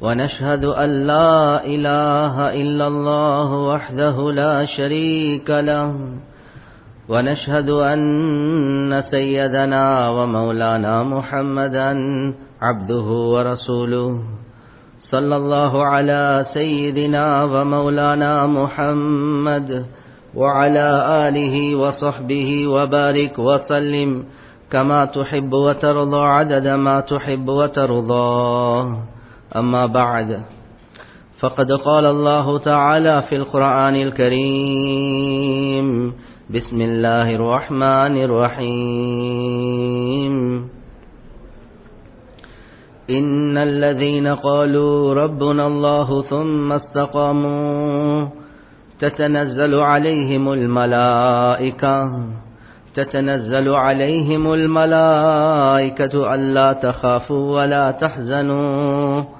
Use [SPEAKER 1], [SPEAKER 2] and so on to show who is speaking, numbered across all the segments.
[SPEAKER 1] ونشهد أن لا إله إلا الله وحده لا شريك له. ونشهد أن سيدنا ومولانا محمدا عبده ورسوله. صلى الله على سيدنا ومولانا محمد وعلى آله وصحبه وبارك وسلم كما تحب وترضى عدد ما تحب وترضى. أما بعد فقد قال الله تعالى في القرآن الكريم بسم الله الرحمن الرحيم. إن الذين قالوا ربنا الله ثم استقاموا تتنزل عليهم الملائكة تتنزل عليهم الملائكة ألا تخافوا ولا تحزنوا.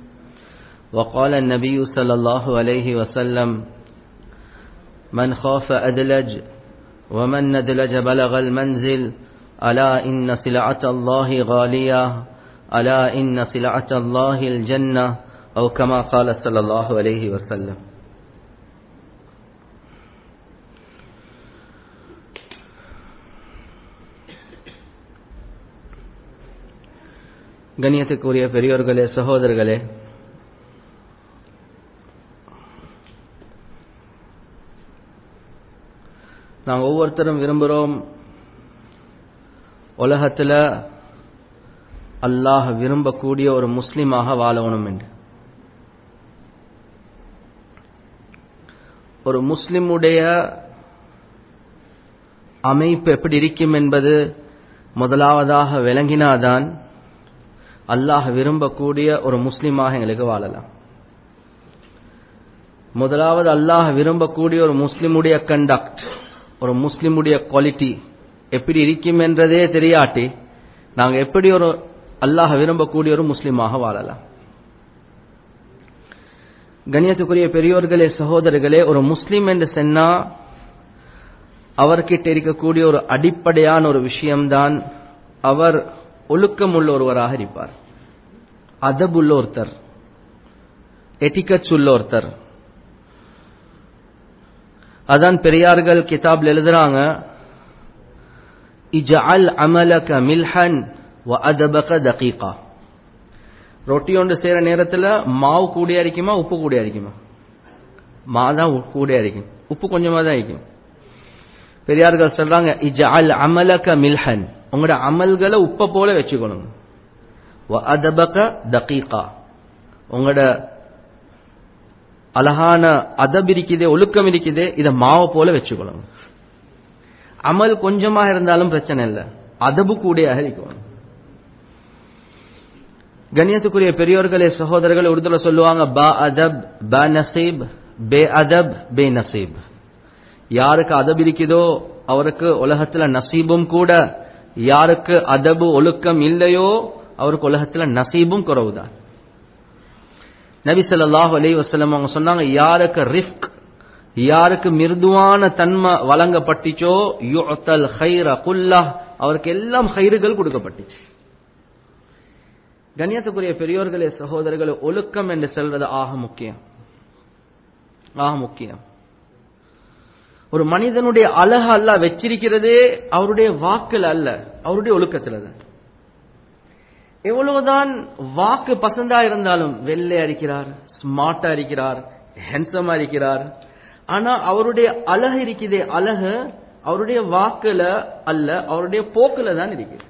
[SPEAKER 1] وقال النبي صلى الله عليه وسلم من خاف أدلج ومن ندلج بلغ المنزل ألا إن سلعة الله غالية ألا إن سلعة الله الجنة أو كما قال صلى الله عليه وسلم கண்ணியத்துக்குரிய பெரியோர்களே சகோதரர்களே நாம் ஒவ்வொருத்தரும் விரும்புகிறோம் உலகத்தில் அல்லாஹ் விரும்பக்கூடிய ஒரு முஸ்லீமாக வாழணும் என்று. ஒரு முஸ்லிமுடைய அமைப்பு எப்படி இருக்கும் என்பது முதலாவதாக விளங்கினாதான் அல்லாஹ் விரும்பக்கூடிய ஒரு முஸ்லீமாக எங்களுக்கு வாழலாம். முதலாவது அல்லாஹ் விரும்பக்கூடிய ஒரு முஸ்லிமுடைய கண்டக்ட் ஒரு முஸ்லீமுடைய குவாலிட்டி எப்படி இருக்கும் என்றதே தெரியாட்டி நாங்கள் எப்படி ஒரு அல்லாஹ் விரும்பக்கூடிய ஒரு முஸ்லீமாக வாழலாம். கண்ணியத்துக்குரிய பெரியோர்களே சகோதரர்களே ஒரு முஸ்லீம் என்று சொன்னா அவர்கிட்ட இருக்கக்கூடிய ஒரு அடிப்படையான ஒரு விஷயம்தான் அவர் ஒழுக்கம் உள்ள ஒருவராக இருப்பார். அதபுள்ள ஒருத்தர். எட்டிக்கட்ஸ் உள்ள ஒருத்தர். அதான் பெரியார்கள் கிதாப்ல எழுதுறாங்க இஜஅல் அமலக மில்ஹன் வ அதபக தகீகா. ரொட்டி ஒன்று செய்யற நேரத்தில் மாவு கூடிய இருக்குமா உப்பு கூடிய அரிக்குமா மா தான் கூடியா இருக்கும். உப்பு கொஞ்சமா தான் இருக்கும். பெரியார்கள் சொல்றாங்க இஜஅல் அமலக மில்ஹன். உங்களோட அமல்களை உப்ப போல வச்சுக்கணும். வ அதபக தகீகா. உங்களோட அழகான அதப் இருக்குது ஒழுக்கம் இருக்குது இதை மாவு போல வச்சுக்கணும் அமல் கொஞ்சமா இருந்தாலும் பிரச்சனை இல்லை. அதபு கூடையாக இருக்கணும். கண்ணியத்துக்குரிய பெரியோர்களே சகோதரர்கள் உருதுல சொல்லுவாங்க பா அதப் ப நசீப் பே அதப் பே நசீப். யாருக்கு அதப் இருக்குதோ அவருக்கு உலகத்துல நசீபும் கூட யாருக்கு அதபு ஒழுக்கம் இல்லையோ அவருக்கு உலகத்துல நசீபும் குறவுதான். நபி சொல்லாஹு அலி வசலம் அவங்க சொன்னாங்க யாருக்கு ரிஃப்க் யாருக்கு மிருதுவான தன்மை வழங்கப்பட்டுச்சோ யுத்தல் ஹைர குல்லா அவருக்கு எல்லாம் ஹைறுகள் கொடுக்கப்பட்டுச்சு. கண்ணியத்துக்குரிய பெரியோர்களே சகோதரர்களே ஒழுக்கம் என்று சொல்றது ஆக முக்கியம். ஆக முக்கியம். ஒரு மனிதனுடைய அழக அல்ல வச்சிருக்கிறதே அவருடைய வாக்கில் அல்ல அவருடைய ஒழுக்கத்துல தான் எவ்வளவுதான் வாக்கு பசந்தா இருந்தாலும் வெள்ளையா இருக்கிறார் ஸ்மார்ட்டா இருக்கிறார் ஹேண்ட்ஸமா இருக்கிறார். ஆனா அவருடைய அழகு இருக்குதே அழகு அவருடைய வாக்குல அல்ல அவருடைய போக்குல தான் இருக்குது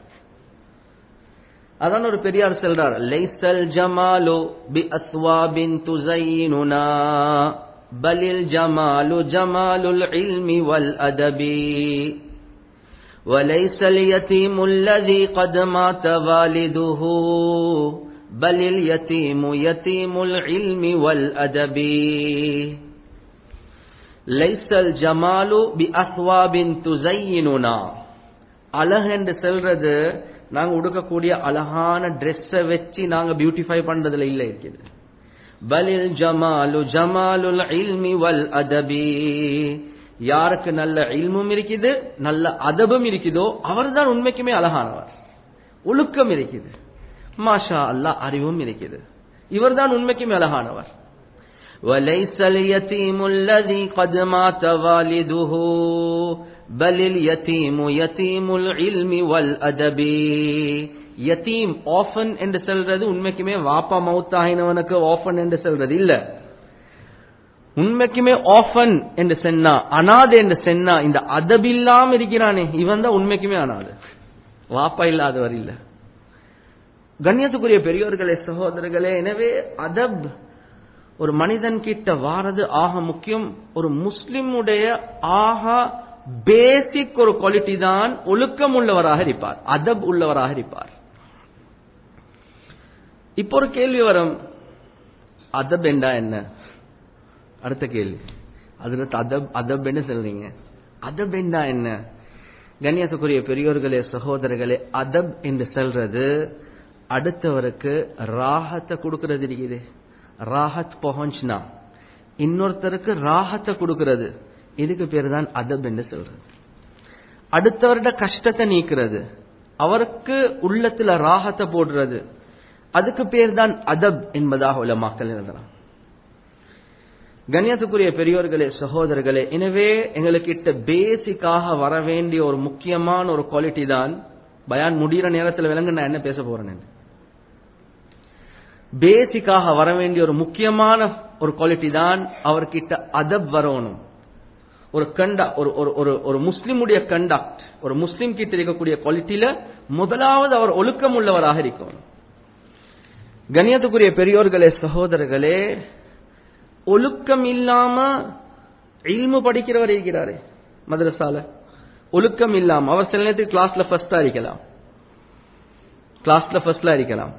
[SPEAKER 1] அதான் ஒரு பெரியார் சொல்றார் லைசல் ஜமாலு பி அஸ்வாபின் துசைனுனா பலில் ஜமாலு ஜமாலுல் இல்மி வல் அதபி. وليس اليتيم الذي قد مات والده بل اليتيم يتيم العلم والأدب ليس الجمال بأثواب تزيننا அழகு என்று சொல்றது நாங்க உடுக்கக்கூடிய அழகான ட்ரெஸ்ஸை வச்சு நாங்க பியூட்டிஃபை பண்றதுல இல்ல இருக்குது பலில் ஜமாலு ஜமாலுல் இல்மி வல் அதபி யாருக்கு நல்ல இல்மும் இருக்குது நல்ல அதபும் இருக்குதோ அவர்தான் உண்மைக்குமே அழகானவர் ஒழுக்கம் இருக்குது மாஷா அல்லாஹ் அறிவும் இருக்குது இவர்தான் உண்மைக்குமே அழகானவர் وليس اليتيم الذي قد مات والده بل اليتيم يتيم العلم والأدب யத்தீம் ஆஃபன் என்று சொல்றது உண்மைக்குமே வாப்பா மவுத்தாகினவனுக்கு ஆஃபன் என்று சொல்றது இல்ல உண்மைக்குமே ஆஃபன் என்று சென்னா அனாதை என்று சென்னா இந்த அதபில்லாம இருக்கிறானே இவன் தான் உண்மைக்குமே அனாதை. வாப்பா இல்லாதவர் இல்ல. கண்ணியத்துக்குரிய பெரியோர்களே சகோதரர்களே எனவே அதப் ஒரு மனிதன் கிட்ட வாரது ஆக முக்கியம் ஒரு முஸ்லிமுடைய ஆக பேசிக் ஒரு குவாலிட்டி தான் ஒழுக்கம் உள்ளவராக இருப்பார் அதப் உள்ளவராக இருப்பார். இப்போ ஒரு கேள்வி வரும் அதப் என்றா என்ன? அடுத்த கேள்வி. அதுல அதப் அதப் என்ன சொல்றீங்க? அதப் என்றா என்ன? கண்ணியத்துக்குரிய பெரியோர்களே சகோதரர்களே அதப் என்று சொல்றது அடுத்தவருக்கு ராகத்தை கொடுக்கறது இருக்குது. ராகத் பஹஞ்ச்னா இன்னொருத்தருக்கு ராகத்தை கொடுக்கறது. இதுக்கு பேர் தான் அதப் என்று சொல்றது. அடுத்தவருட கஷ்டத்தை நீக்கிறது. அவருக்கு உள்ளத்துல ராகத்தை போடுறது. அதுக்கு பேர் தான் அதப் என்பதாக உள்ள மக்கள் எழுதுறான் கண்ணியத்துக்குரிய பெரியோர்களே சகோதரர்களே எனவே எங்களுக்கிட்ட பேசிக்காக வர வேண்டிய ஒரு முக்கியமான ஒரு குவாலிட்டி தான் பயான் முடிகிற நேரத்தில் விளங்க நான் என்ன பேச போறேன் பேசிக்காக வர வேண்டிய ஒரு முக்கியமான ஒரு குவாலிட்டி தான் அவர்கிட்ட அதப் வரணும். ஒரு கண்டா ஒரு ஒரு ஒரு ஒரு முஸ்லிமுடைய கண்டக்ட் ஒரு முஸ்லிம் கிட்ட இருக்கக்கூடிய குவாலிட்டியில முதலாவது அவர் ஒழுக்கம் உள்ளவராக இருக்கணும். கண்ணியத்துக்குரிய பெரியோர்களே சகோதரர்களே ஒழுக்கம் இல்லாம இல்மு படிக்கிறவர் இருக்கிறாரே மதரசால. ஒழுக்கம் இல்லாம அவர் சில நேரத்துக்கு கிளாஸ்ல ஃபர்ஸ்டா இருக்கலாம். கிளாஸ்ல ஃபர்ஸ்ட்ல இருக்கலாம்.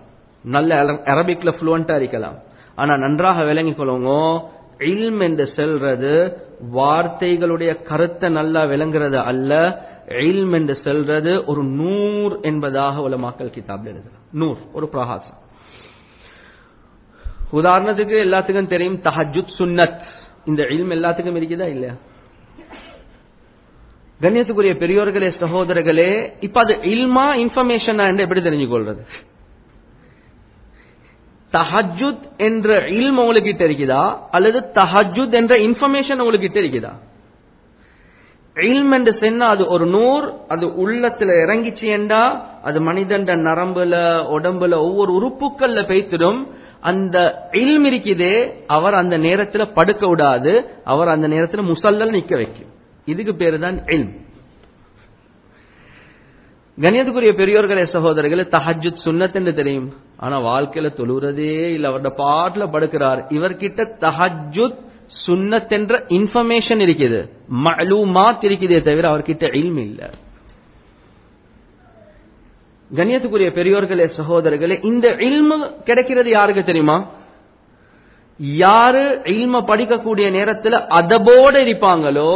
[SPEAKER 1] நல்ல அரபிக்ல ஃப்ளூவண்டா இருக்கலாம். ஆனா நன்றாக விளங்கி கொள்ளுங்க இல்ம் என்று செல்றது வார்த்தைகளுடைய கருத்தை நல்லா விளங்குறது அல்ல இல்ம் என்று செல்றது ஒரு நூர் என்பதாக உள்ள மக்கள் கிதாப்ல எழுதலாம் நூர் ஒரு பிரகாசம். உதாரணத்துக்கு எல்லாத்துக்கும் தெரியும் தஹஜுத் சுன்னத். இந்த இல்ம் எல்லாத்துக்கும் இருக்குதா இல்லையா? கண்ணியத்துக்குரிய பெரியோர்களே சகோதரர்களே இப்ப அது இல்மா இன்ஃபர்மேஷனா என்று எப்படி தெரிஞ்சு கொள்றது தஹஜுத் என்ற இல்ம் உங்களுக்கு கிட்ட இருக்குதா? அல்லது தஹஜுத் என்ற இன்ஃபர்மேஷன் உங்களுக்கு கிட்ட இருக்குதா? இல்ம் என்று சொன்னா அது ஒரு நூறு அது உள்ளத்துல இறங்கிச்சு என்றா அது மனிதண்ட நரம்புல உடம்புல ஒவ்வொரு உறுப்புக்கள்ல பெய்த்திடும். அந்த இல்ம் இருக்குதே அவர் அந்த நேரத்துல படுக்க விடாது அவர் அந்த நேரத்துல முசல்லல் நிக்க வைக்கும். இதுக்கு பேரு தான் இல்ம் கணியத்துக்குரிய பெரியோர்களே சகோதரர்களே தஹஜுத் சுண்ணத் என்று தெரியும். ஆனா வாழ்க்கையில தொழுறதே இல்ல. அவரோட பாட்டுல படுக்கிறார். இவர்கிட்ட தஹஜுத் சுண்ணத் என்ற இன்ஃபர்மேஷன் இருக்குது. மலூமாத் இருக்குதே தவிர அவர்கிட்ட இல்ம் இல்ல. கண்ணியத்துக்குரிய பெரியோர்களே சகோதரர்களே இந்த இல்மு கிடைக்கிறது யாருக்கு தெரியுமா? யாரு இல்ம படிக்கக்கூடிய நேரத்தில் அதபோடு இருப்பாங்களோ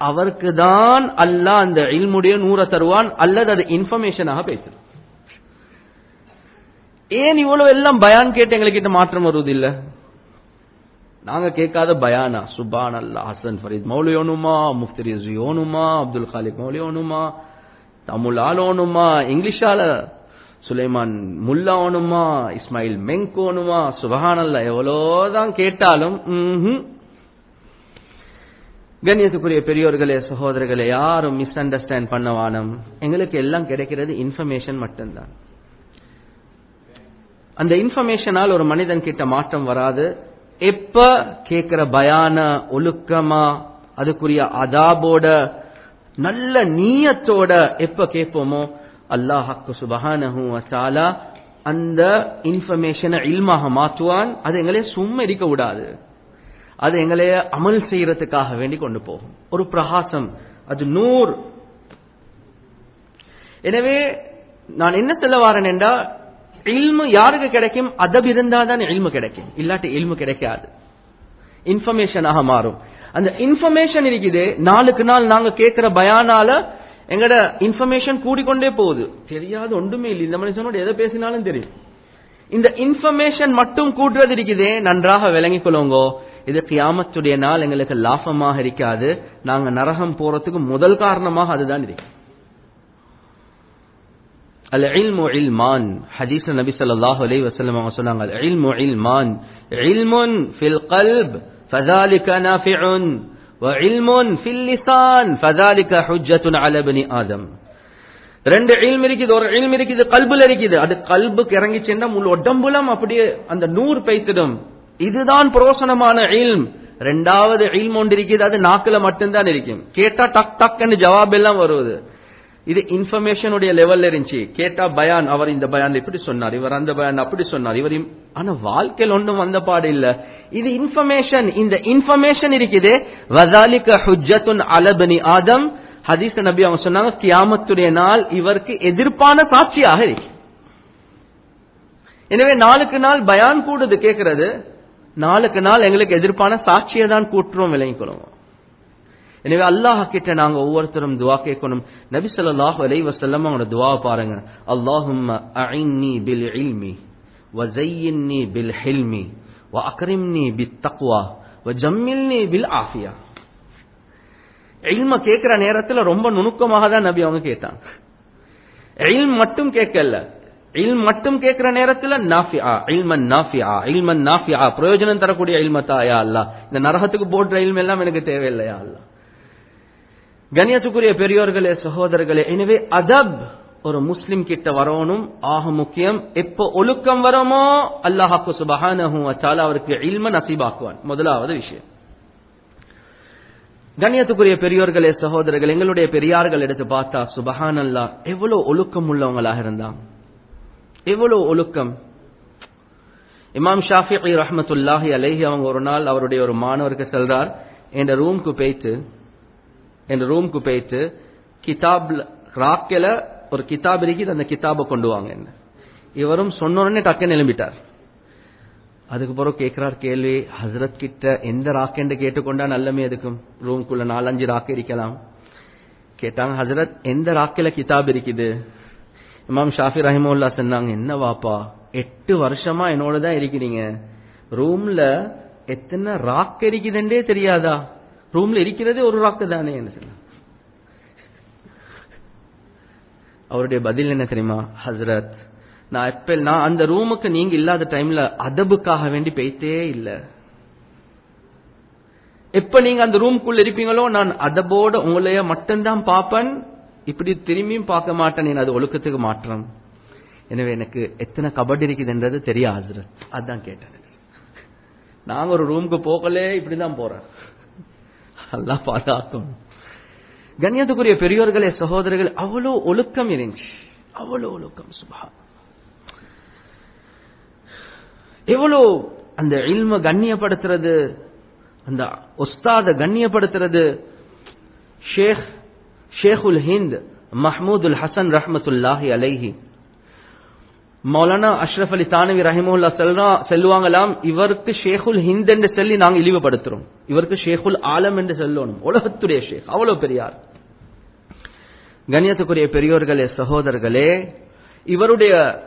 [SPEAKER 1] அவருக்கு தான் அல்லாஹ் அந்த இல்முடைய நூற தருவான் அல்லது அது இன்ஃபர்மேஷனாக பேசுறது ஏன் இவ்வளவு எல்லாம் பயான் கேட்டு எங்ககிட்ட மாற்றம் வருவதில்லை நாங்க கேட்காத பயானா? சுபான் அல்லா ஹசன் ஃபரீத் மௌலி முஃப்தி ரிஸ்வி ஓனுமா அப்துல் காலிக் மௌலி தமிழ் ஆள். இங்கிலீஷால சுலைமான் முல்லானுமா இஸ்மாயில் மெங்கோனுமா ஓனுமா எவ்வளோதான் கேட்டாலும் கண்ணியத்துக்குரிய பெரியோர்களே சகோதரர்களே யாரும் மிஸ் அண்டர்ஸ்டாண்ட் பண்ணவானம். எங்களுக்கு எல்லாம் கிடைக்கிறது இன்ஃபர்மேஷன் மட்டும்தான். அந்த இன்ஃபர்மேஷனால் ஒரு மனிதன் கிட்ட மாற்றம் வராது. எப்ப கேட்கிற பயான ஒழுக்கமா அதுக்குரிய அதாபோட நல்ல நீயத்தோட எப்ப கேட்போமோ அல்லாஹாக்கு சுபஹானஹு வசாலா அந்த இன்ஃபர்மேஷனை இல்மாக மாற்றுவான் அது எங்களே சும்மா இருக்க விடாது. அது எங்களைய அமல் செய்யறதுக்காக வேண்டி கொண்டு போகும். ஒரு பிரகாசம் அது நூர். எனவே நான் என்ன சொல்ல வரேன் என்றா இல்மு யாருக்கு கிடைக்கும்? அதப் இருந்தாதான் இல்மு கிடைக்கும். இல்லாட்டி இல்மு கிடைக்காது. இன்ஃபர்மேஷனாக மாறும். அந்த இன்ஃபர்மேஷன் இருக்குது. நாளுக்கு நாள் நாங்க கேட்கிற பயானால எங்கட இன்ஃபர்மேஷன் கூடிக்கொண்டே போகுது. தெரியாது ஒன்றுமே இல்லை. இந்த மனுஷனோட எதை பேசினாலும் தெரியும். இந்த இன்ஃபர்மேஷன் மட்டும் கூட்டுறது இருக்குதே. நன்றாக விளங்கிக் கொள்ளுங்கோ. இது கியாமத்துடைய நாள் எங்களுக்கு லாபமாக இருக்காது. நாங்க நரகம் போறதுக்கு முதல் காரணமாக அதுதான் இருக்கு. அல் இல்மு இல்மான். ஹதீஸ் நபி ஸல்லல்லாஹு அலைஹி வஸல்லம் அவங்க சொன்னாங்க அல் இல்மு இல்மான். இல்முன் ஃபில் கல்ப். فذلك نافع وعلم في اللسان فذلك حجة على ابن آدم ரெண்டு இல்ம் இருக்குது ஒரு இல்ம் இருக்குது கல்புல இருக்குது அது கல்புக்கு இறங்கி சென்றா முழு உடம்புலம் அப்படியே அந்த நூறு பைத்திடும் இதுதான் புரோசனமான இல்ம் ரெண்டாவது இல்ம் ஒன்று இருக்குது அது நாக்குல மட்டும்தான் இருக்கும் கேட்டா டக் டக்குன்னு ஜவாப் எல்லாம் வருவது இது இன்ஃபர்மேஷனுடைய லெவல்ல இருந்துச்சு. கேட்டா பயான் அவர் இந்த பயான் இப்படி சொன்னார் இவர் அந்த பயான் அப்படி சொன்னார். இவர் ஆனா வாழ்க்கையில் ஒன்றும் வந்த பாடு இல்ல. இது இன்ஃபர்மேஷன் இந்த இன்ஃபர்மேஷன் இருக்குது. வதாலிக ஹுஜத்துன் அலபனி ஆதம். ஹதீஸ் நபி அவங்க சொன்னாங்க கியாமத்துடைய நாள் இவருக்கு எதிர்ப்பான சாட்சியாக இருக்கு. எனவே நாளுக்கு நாள் பயான் கூடுது கேட்கறது நாளுக்கு நாள் எங்களுக்கு எதிர்ப்பான சாட்சியை தான் கூட்டுறோம் விளங்கிக்கணும் எனவே அல்லாஹ் கிட்ட நாங்க ஒவ்வொருத்தரும் துவா கேட்கணும். நபி ஸல்லல்லாஹு அலைஹி வஸல்லம் அவங்களோட துவாவை பாருங்க. அல்லாஹும்ம அஇன்னி பில் இல்மி வஸய்யின்னி பில் ஹில்மி வஅக்ரிம்னி பித் தக்வா வஜம்மில்னி பில் ஆஃபியா. இல்ம கேட்கிற நேரத்துல ரொம்ப நுணுக்கமாக தான் நபி அவங்க கேட்டாங்க. இல்ம் மட்டும் கேட்கல. இல்ம் மட்டும் கேட்கிற நேரத்துல நாஃபியா இல்மன் நாஃபியா இல்மன் நாஃபியா. பிரயோஜனம் தரக்கூடிய இல்மத்தா யா அல்லா இந்த நரகத்துக்கு போடுற இல்ம் எல்லாம் எனக்கு தேவையில்லையா அல்லாஹ். கண்ணியத்துக்குரிய பெரியோர்களே சகோதரர்களே எனவே அதப் ஒரு முஸ்லிம் கிட்ட வரணும். ஆக முக்கியம் எப்போ ஒழுக்கம் வரமோ அல்லாஹாக்கு சுபஹானஹு வச்சால அவருக்கு இல்ம நசீபாக்குவான். முதலாவது விஷயம். கண்ணியத்துக்குரிய பெரியோர்களே சகோதரர்கள் எங்களுடைய பெரியார்கள் எடுத்து பார்த்தா சுபஹான் அல்லா எவ்வளவு ஒழுக்கம் உள்ளவங்களாக இருந்தாங்க. எவ்வளவு ஒழுக்கம். இமாம் ஷாஃபி ரஹமத்துல்லாஹி அலைஹி அவங்க ஒரு நாள் அவருடைய ஒரு மாணவருக்கு செல்றார். என்ற ரூம்க்கு போய்த்து என் ரூம்க்கு போயிட்டு கிதாப் ராக்கில் ஒரு கிதாப் இருக்குது அந்த கிதாபை கொண்டு வாங்க என்ன இவரும் சொன்ன உடனே டக்குன்னு எழும்பிட்டார் அதுக்கு பிறகு கேட்கிறார் கேள்வி ஹசரத் கிட்ட எந்த ராக்கென்று கேட்டுக்கொண்டா நல்லமே எதுக்கும் ரூம்குள்ள நாலஞ்சு ராக்கு இருக்கலாம் கேட்டாங்க ஹசரத் எந்த ராக்கில கிதாப் இருக்குது இமாம் ஷாஃபி ரஹிமுல்லா சொன்னாங்க என்ன வாப்பா எட்டு வருஷமா என்னோட தான் இருக்கிறீங்க ரூம்ல எத்தனை ராக் இருக்குதுன்றே தெரியாதா ரூம்ல இருக்கிறதே ஒரு ராக்கு தானே என்ன சொன்னாங்க அவருடைய பதில் என்ன தெரியுமா? ஹசரத் நான் எப்ப நான் அந்த ரூமுக்கு நீங்க இல்லாத டைம்ல அதபுக்காக வேண்டி போயிட்டே இல்ல. எப்ப நீங்க அந்த ரூம்குள்ள இருப்பீங்களோ நான் அதபோட உங்களைய மட்டும்தான் பார்ப்பேன். இப்படி திரும்பியும் பார்க்க மாட்டேன் அது ஒழுக்கத்துக்கு மாற்றம். எனவே எனக்கு எத்தனை கபடி இருக்குதுன்றது தெரியாது அதுதான் அதான் கேட்டேன். நாங்க ஒரு ரூமுக்கு போகலே இப்படிதான் போறேன் அல்லா பாதுகாக்கும். கண்ணியத்துக்குரிய பெரியோர்களே சகோதரர்கள் அவ்வளோ ஒழுக்கம் இருந்துச்சு. அவ்வளோ ஒழுக்கம் சுபா எவ்வளோ அந்த இல்ம கண்ணியப்படுத்துறது அந்த உஸ்தாத கண்ணியப்படுத்துறது. ஷேக் ஷேகுல் ஹிந்த் மஹமூதுல் ஹசன் ரஹமத்துல்லாஹி அலைஹி. மௌலானா அஷ்ரஃப் அலி தானவி ரஹிமுல்லா செல்றா செல்லுவாங்களாம். இவருக்கு ஷேகுல் ஹிந்த் என்று சொல்லி நாங்க இழிவுபடுத்துறோம். இவருக்கு ஷேகுல் ஆலம் என்று சொல்லணும். உலகத்துடைய ஷேக். அவ்வளவு பெரியார். கண்ணியத்துக்குரிய பெரியோர்களே சகோதரர்களே இவருடைய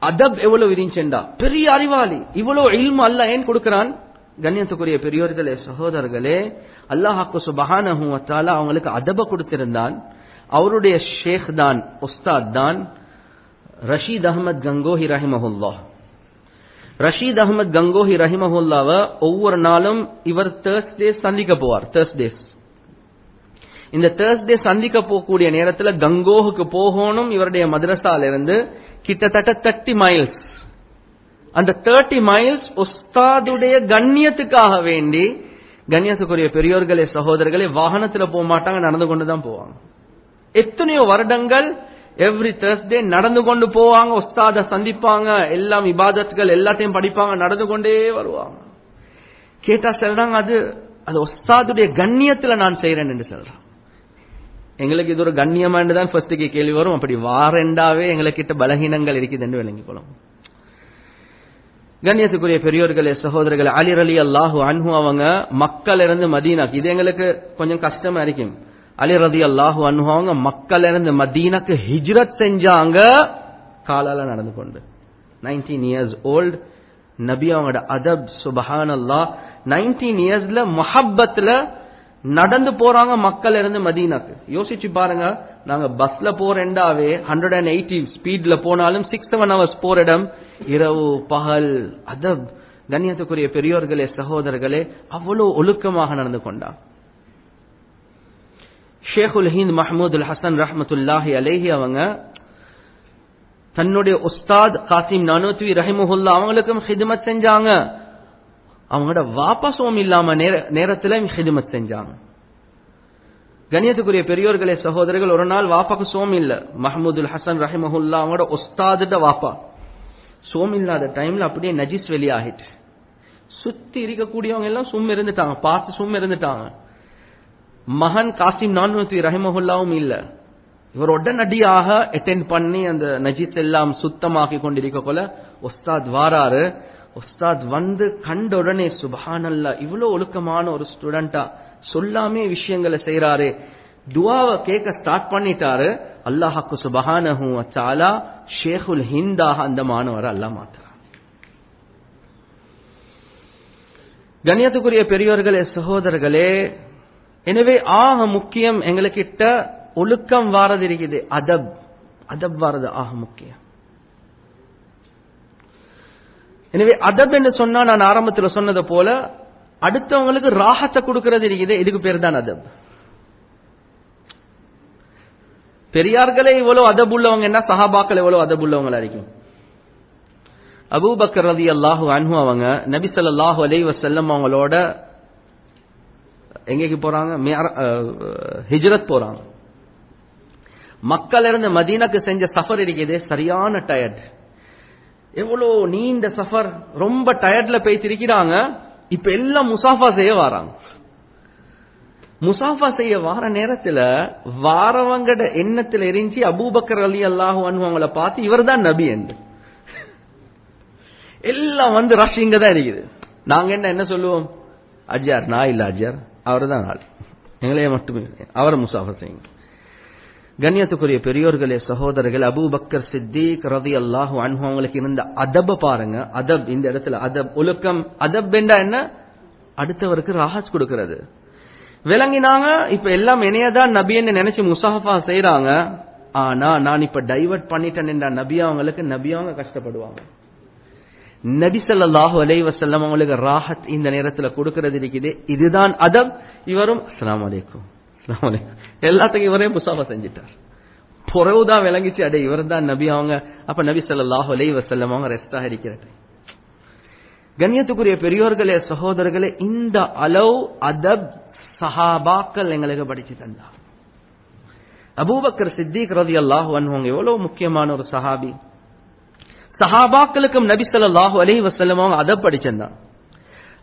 [SPEAKER 1] அதப் எவ்வளவு இருந்துச்சேண்டா? பெரிய அறிவாளி. இவ்வளவு இல்மு அல்ல ஏன் கொடுக்கிறான்? கண்ணியத்துக்குரிய பெரியோர்களே சகோதரர்களே அல்லாஹாக்கு சுபஹானஹு வத்தாலா அவங்களுக்கு அதப கொடுத்திருந்தான். அவருடைய ஷேக் தான் உஸ்தாத் தான். ரஷீத் அகமது கங்கோஹி ரஹிமஹுல்லா ரஷீத் அகமது கங்கோஹி ரஹிமஹுல்லாவை ஒவ்வொரு நாளும் இவர் தேர்ஸ்டே சந்திக்க போவார் தேர்ஸ்டேஸ் இந்த தேர்ஸ்டே சந்திக்க போகக்கூடிய நேரத்தில் கங்கோஹுக்கு போகணும் இவருடைய மதரசால இருந்து கிட்டத்தட்ட தேர்ட்டி மைல்ஸ் அந்த தேர்ட்டி மைல்ஸ் உஸ்தாதுடைய கண்ணியத்துக்காக வேண்டி கண்ணியத்துக்குரிய பெரியோர்களே சகோதரர்களே வாகனத்துல போக மாட்டாங்க நடந்து கொண்டு தான் போவாங்க. எத்தனையோ வருடங்கள் எவ்ரி தேர்ஸ்டே நடந்து கொண்டு போவாங்க உஸ்தாத சந்திப்பாங்க எல்லாம் இபாதத்துகள் எல்லாத்தையும் படிப்பாங்க நடந்து கொண்டே வருவாங்க. கேட்டா சொல்றாங்க அது அது உஸ்தாதுடைய கண்ணியத்துல நான் செய்யறேன் என்று சொல்றான் எங்களுக்கு இது ஒரு கண்ணியமானு தான் ஃபர்ஸ்ட்டுக்கு கேள்வி வரும். அப்படி வாரெண்டாவே எங்ககிட்ட பலகீனங்கள் இருக்குது என்று விளங்கிக் கொள்ளும். கண்ணியத்துக்குரிய பெரியோர்களே சகோதரர்களே அலிர் அலி அல்லாஹு அன்ஹு அவங்க மக்கள் இருந்து மதீனாக்கு இது எங்களுக்கு கொஞ்சம் கஷ்டமா இருக்கும். அலி ரதி அல்லாஹு அன்ஹு மக்கள் இருந்து மதீனாக்கு ஹிஜ்ரத் செஞ்சாங்க காலால நடந்து கொண்டு. நைன்டீன் இயர்ஸ் ஓல்டு நபி அவங்களோட அதப் சுபஹான் அல்லா நைன்டீன் இயர்ஸ்ல மொஹப்பத்துல நடந்து போறாங்க மக்கள் இருந்து மதீனாக்கு. யோசிச்சு பாருங்க நாங்க பஸ்ல போறேன்டாவே ஹண்ட்ரட் அண்ட் எயிட்டி ஸ்பீட்ல போனாலும் சிக்ஸ் செவன் ஹவர்ஸ் போற இடம் இரவு பகல் அதப் கண்ணியத்துக்குரிய பெரியோர்களே சகோதரர்களே அவ்வளவு ஒழுக்கமாக நடந்து கொண்டான் ஷேகுல் ஹிந்த் மஹமூதுல் ஹசன் ரஹமத்துல்லாஹி அலேஹி அவங்க தன்னுடைய உஸ்தாத் காசிம் நானூத்வி ரஹிமுல்லா அவங்களுக்கும் ஹிதுமத் செஞ்சாங்க. அவங்களோட வாபஸும் இல்லாம நேரத்துல ஹிதுமத் செஞ்சாங்க. கணியத்துக்குரிய பெரியோர்களே சகோதரர்கள் ஒரு நாள் வாப்பாக்கு சோம் இல்ல. மஹமூதுல் ஹசன் ரஹிமஹுல்லா அவங்களோட உஸ்தாதுட வாப்பா. சோம் இல்லாத டைம்ல அப்படியே நஜிஸ் வெளியாகிட்டு. சுத்தி இருக்கக்கூடியவங்க எல்லாம் சும் இருந்துட்டாங்க பார்த்து சும் இருந்துட்டாங்க மகன் காசிம் நானூத்தி ரஹிமஹுல்லாவும் இல்ல. இவர் உடனடியாக அட்டென்ட் பண்ணி அந்த நஜித் எல்லாம் சுத்தமாக்கி கொண்டிருக்க போல உஸ்தாத் வாராரு. உஸ்தாத் வந்து கண்ட உடனே சுபஹானல்லா இவ்வளவு ஒழுக்கமான ஒரு ஸ்டூடெண்டா சொல்லாமே விஷயங்களை செய்யறாரு துவாவை கேட்க ஸ்டார்ட் பண்ணிட்டாரு. அல்லாஹாக்கு சுபஹானஹு அச்சாலா ஷேகுல் ஹிந்தாக அந்த மாணவரை அல்லா மாத்துறான். கண்ணியத்துக்குரிய பெரியோர்களே சகோதரர்களே எனவே ஆக முக்கியம் எங்களுக்கிட்ட ஒழுக்கம் வாரது இருக்குது அதப் அதப் வாரது ஆக முக்கியம். எனவே அதப் என்று சொன்னா நான் ஆரம்பத்தில் சொன்னது போல அடுத்தவங்களுக்கு ராகத்தை கொடுக்கிறது இருக்குது இதுக்கு பேர் தான் அதப். பெரியார்களே இவ்வளவு அதப் உள்ளவங்க என்ன? சஹாபாக்கள் எவ்வளவு அதப் உள்ளவங்களா இருக்கும்? அபூபக்கர் ரதி அல்லாஹு அன்ஹு அவங்க நபி ஸல்லல்லாஹு அலைஹி வஸல்லம் அவங்களோட எங்கேக்கு போறாங்க? ஹிஜ்ரத் போறாங்க. மக்கள் இருந்து மதீனாக்கு செஞ்ச சஃபர் இருக்குது. சரியான டயர்ட் எவ்வளோ நீண்ட சஃபர். ரொம்ப டயர்ட்ல பேசிருக்கிறாங்க இப்ப எல்லாம் முசாஃபா செய்ய வராங்க. முசாஃபா செய்ய வார நேரத்துல வாரவங்கட எண்ணத்துல எரிஞ்சு அபூபக்கர் அலி அல்லாஹு அவங்கள பார்த்து இவர் தான் நபி என்று. எல்லாம் வந்து ரஷ் இங்க தான் இருக்குது. நாங்க என்ன என்ன சொல்லுவோம்? அஜார் நான் இல்ல அஜார் அவர்தான் ஆள். எங்களையே மட்டுமே. அவரை முசாஃபர் செய்யுங்க கண்ணியத்துக்குரிய பெரியோர்களே சகோதரர்கள் அபூபக்கர் சித்திக் ரதி அல்லாஹு அன்பு அவங்களுக்கு இருந்த அதப பாருங்க. அதப் இந்த இடத்துல அதப் ஒழுக்கம் அதப் என்றா என்ன? அடுத்தவருக்கு ராஹத் கொடுக்கிறது. விளங்கினாங்க இப்ப எல்லாம் என்னையதான் நபின்னு நினைச்சு முசாஃபா செய்யறாங்க ஆனா நான் இப்ப டைவர்ட் பண்ணிட்டேன் நபி அவங்களுக்கு நபி அவங்க கஷ்டப்படுவாங்க. நபிசல்லாஹு அலை வசல்லம் அவங்களுக்கு ராஹத் இந்த நேரத்துல கொடுக்கறது இருக்குது. இதுதான் அதம் இவரும் அஸ்லாம் வலைக்கும் அஸ்லாம் வலைக்கும் எல்லாத்துக்கும் இவரே முசாஃபா செஞ்சிட்டார். புறவுதான் விளங்கிச்சு. அடே இவர் தான் நபி அவங்க. அப்ப நபி சல்லாஹூ அலை வசல்லம் அவங்க ரெஸ்டாக இருக்கிறது கண்ணியத்துக்குரிய பெரியோர்களே சகோதரர்களே இந்த அளவு அதப் சஹாபாக்கள் எங்களுக்கு படிச்சு தந்தார். அபூபக்கர் சித்திக் ரதி அல்லாஹ் அன்ஹுங்க எவ்வளவு முக்கியமான ஒரு சஹாபி. சஹாபாக்களுக்கும் நபி சொல்லாஹு அலி வசல்லம் அவங்க அதை படிச்சிருந்தான்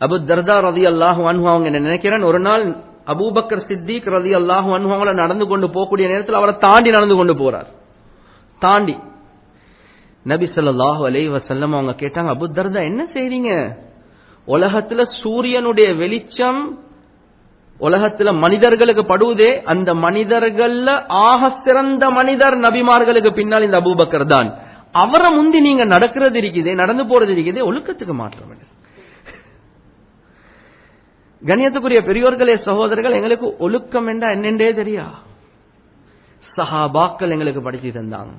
[SPEAKER 1] அபு தர்தா ரதி அல்லாஹு அன்ஹு அவங்க என்ன நினைக்கிறேன்? ஒரு நாள் அபூபக்கர் சித்திக் ரதி அல்லாஹு அன்ஹு அவங்கள நடந்து கொண்டு போகக்கூடிய நேரத்தில் அவரை தாண்டி நடந்து கொண்டு போறார். தாண்டி. நபி சொல்லாஹு அலி வசல்லம் அவங்க கேட்டாங்க அபு தர்தா என்ன செய்றீங்க? உலகத்துல சூரியனுடைய வெளிச்சம் உலகத்துல மனிதர்களுக்கு படுவதே அந்த மனிதர்கள்ல ஆக சிறந்த மனிதர் நபிமார்களுக்கு பின்னால் இந்த அபூபக்கர் தான். அவரை முந்தி நீங்க நடக்கிறது இருக்குது நடந்து போறது இருக்குது ஒழுக்கத்துக்கு மாற்றம் கணியத்துக்குரிய பெரியோர்களே சகோதரர்கள் எங்களுக்கு ஒழுக்கம் என்றா என்னென்றே தெரியா? சஹாபாக்கள் எங்களுக்கு படிச்சு தந்தாங்க.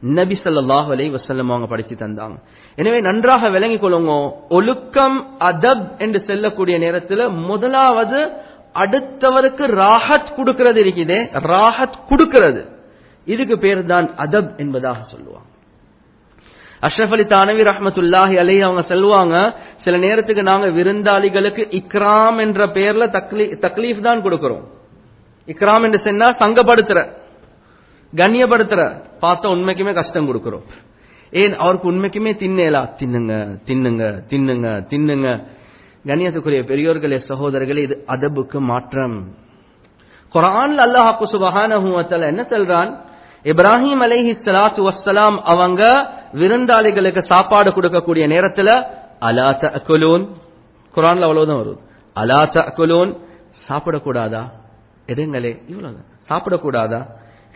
[SPEAKER 1] நபி சல்லாஹ் அலை வசல்லம் அவங்க படிச்சு தந்தாங்க. எனவே நன்றாக விளங்கிக் கொள்ளுங்க. ஒழுக்கம் அதப் என்று செல்லக்கூடிய நேரத்தில் முதலாவது அடுத்தவருக்கு ராஹத் கொடுக்கிறது இருக்குதே. ராஹத் கொடுக்கிறது. இதுக்கு பேர் தான் அதப் என்பதாக சொல்லுவாங்க. அஷ்ரஃப் அலி தானவி ரஹமத்துல்லாஹி அலி அவங்க செல்வாங்க சில நேரத்துக்கு நாங்க விருந்தாளிகளுக்கு இக்ராம் என்ற பெயர்ல தக்லீ தக்லீஃப் தான் கொடுக்கிறோம். இக்ராம் என்று சொன்னா சங்கப்படுத்துற கண்ணியப்படுத்துற பார்த்தா உண்மைக்குமே கஷ்டம் கொடுக்கிறோம். ஏன்? அவருக்கு உண்மைக்குமே தின்னேலா தின்னுங்க தின்னுங்க தின்னுங்க தின்னுங்க. கண்ணியத்துக்குரிய பெரியோர்களே சகோதரர்களே இது அதபுக்கு மாற்றம். குரான் அல்லாஹாக்கு சுபகான என்ன சொல்றான்? இப்ராஹிம் அலைஹி சலாத்து வசலாம் அவங்க விருந்தாளிகளுக்கு சாப்பாடு கொடுக்கக்கூடிய நேரத்துல அலா தஅகுலூன்? குரான்ல அவ்வளவுதான் வரும். அலா தஅகுலூன்? சாப்பிடக்கூடாதா? எடுங்களே. இவ்வளவுதான். சாப்பிடக்கூடாதா?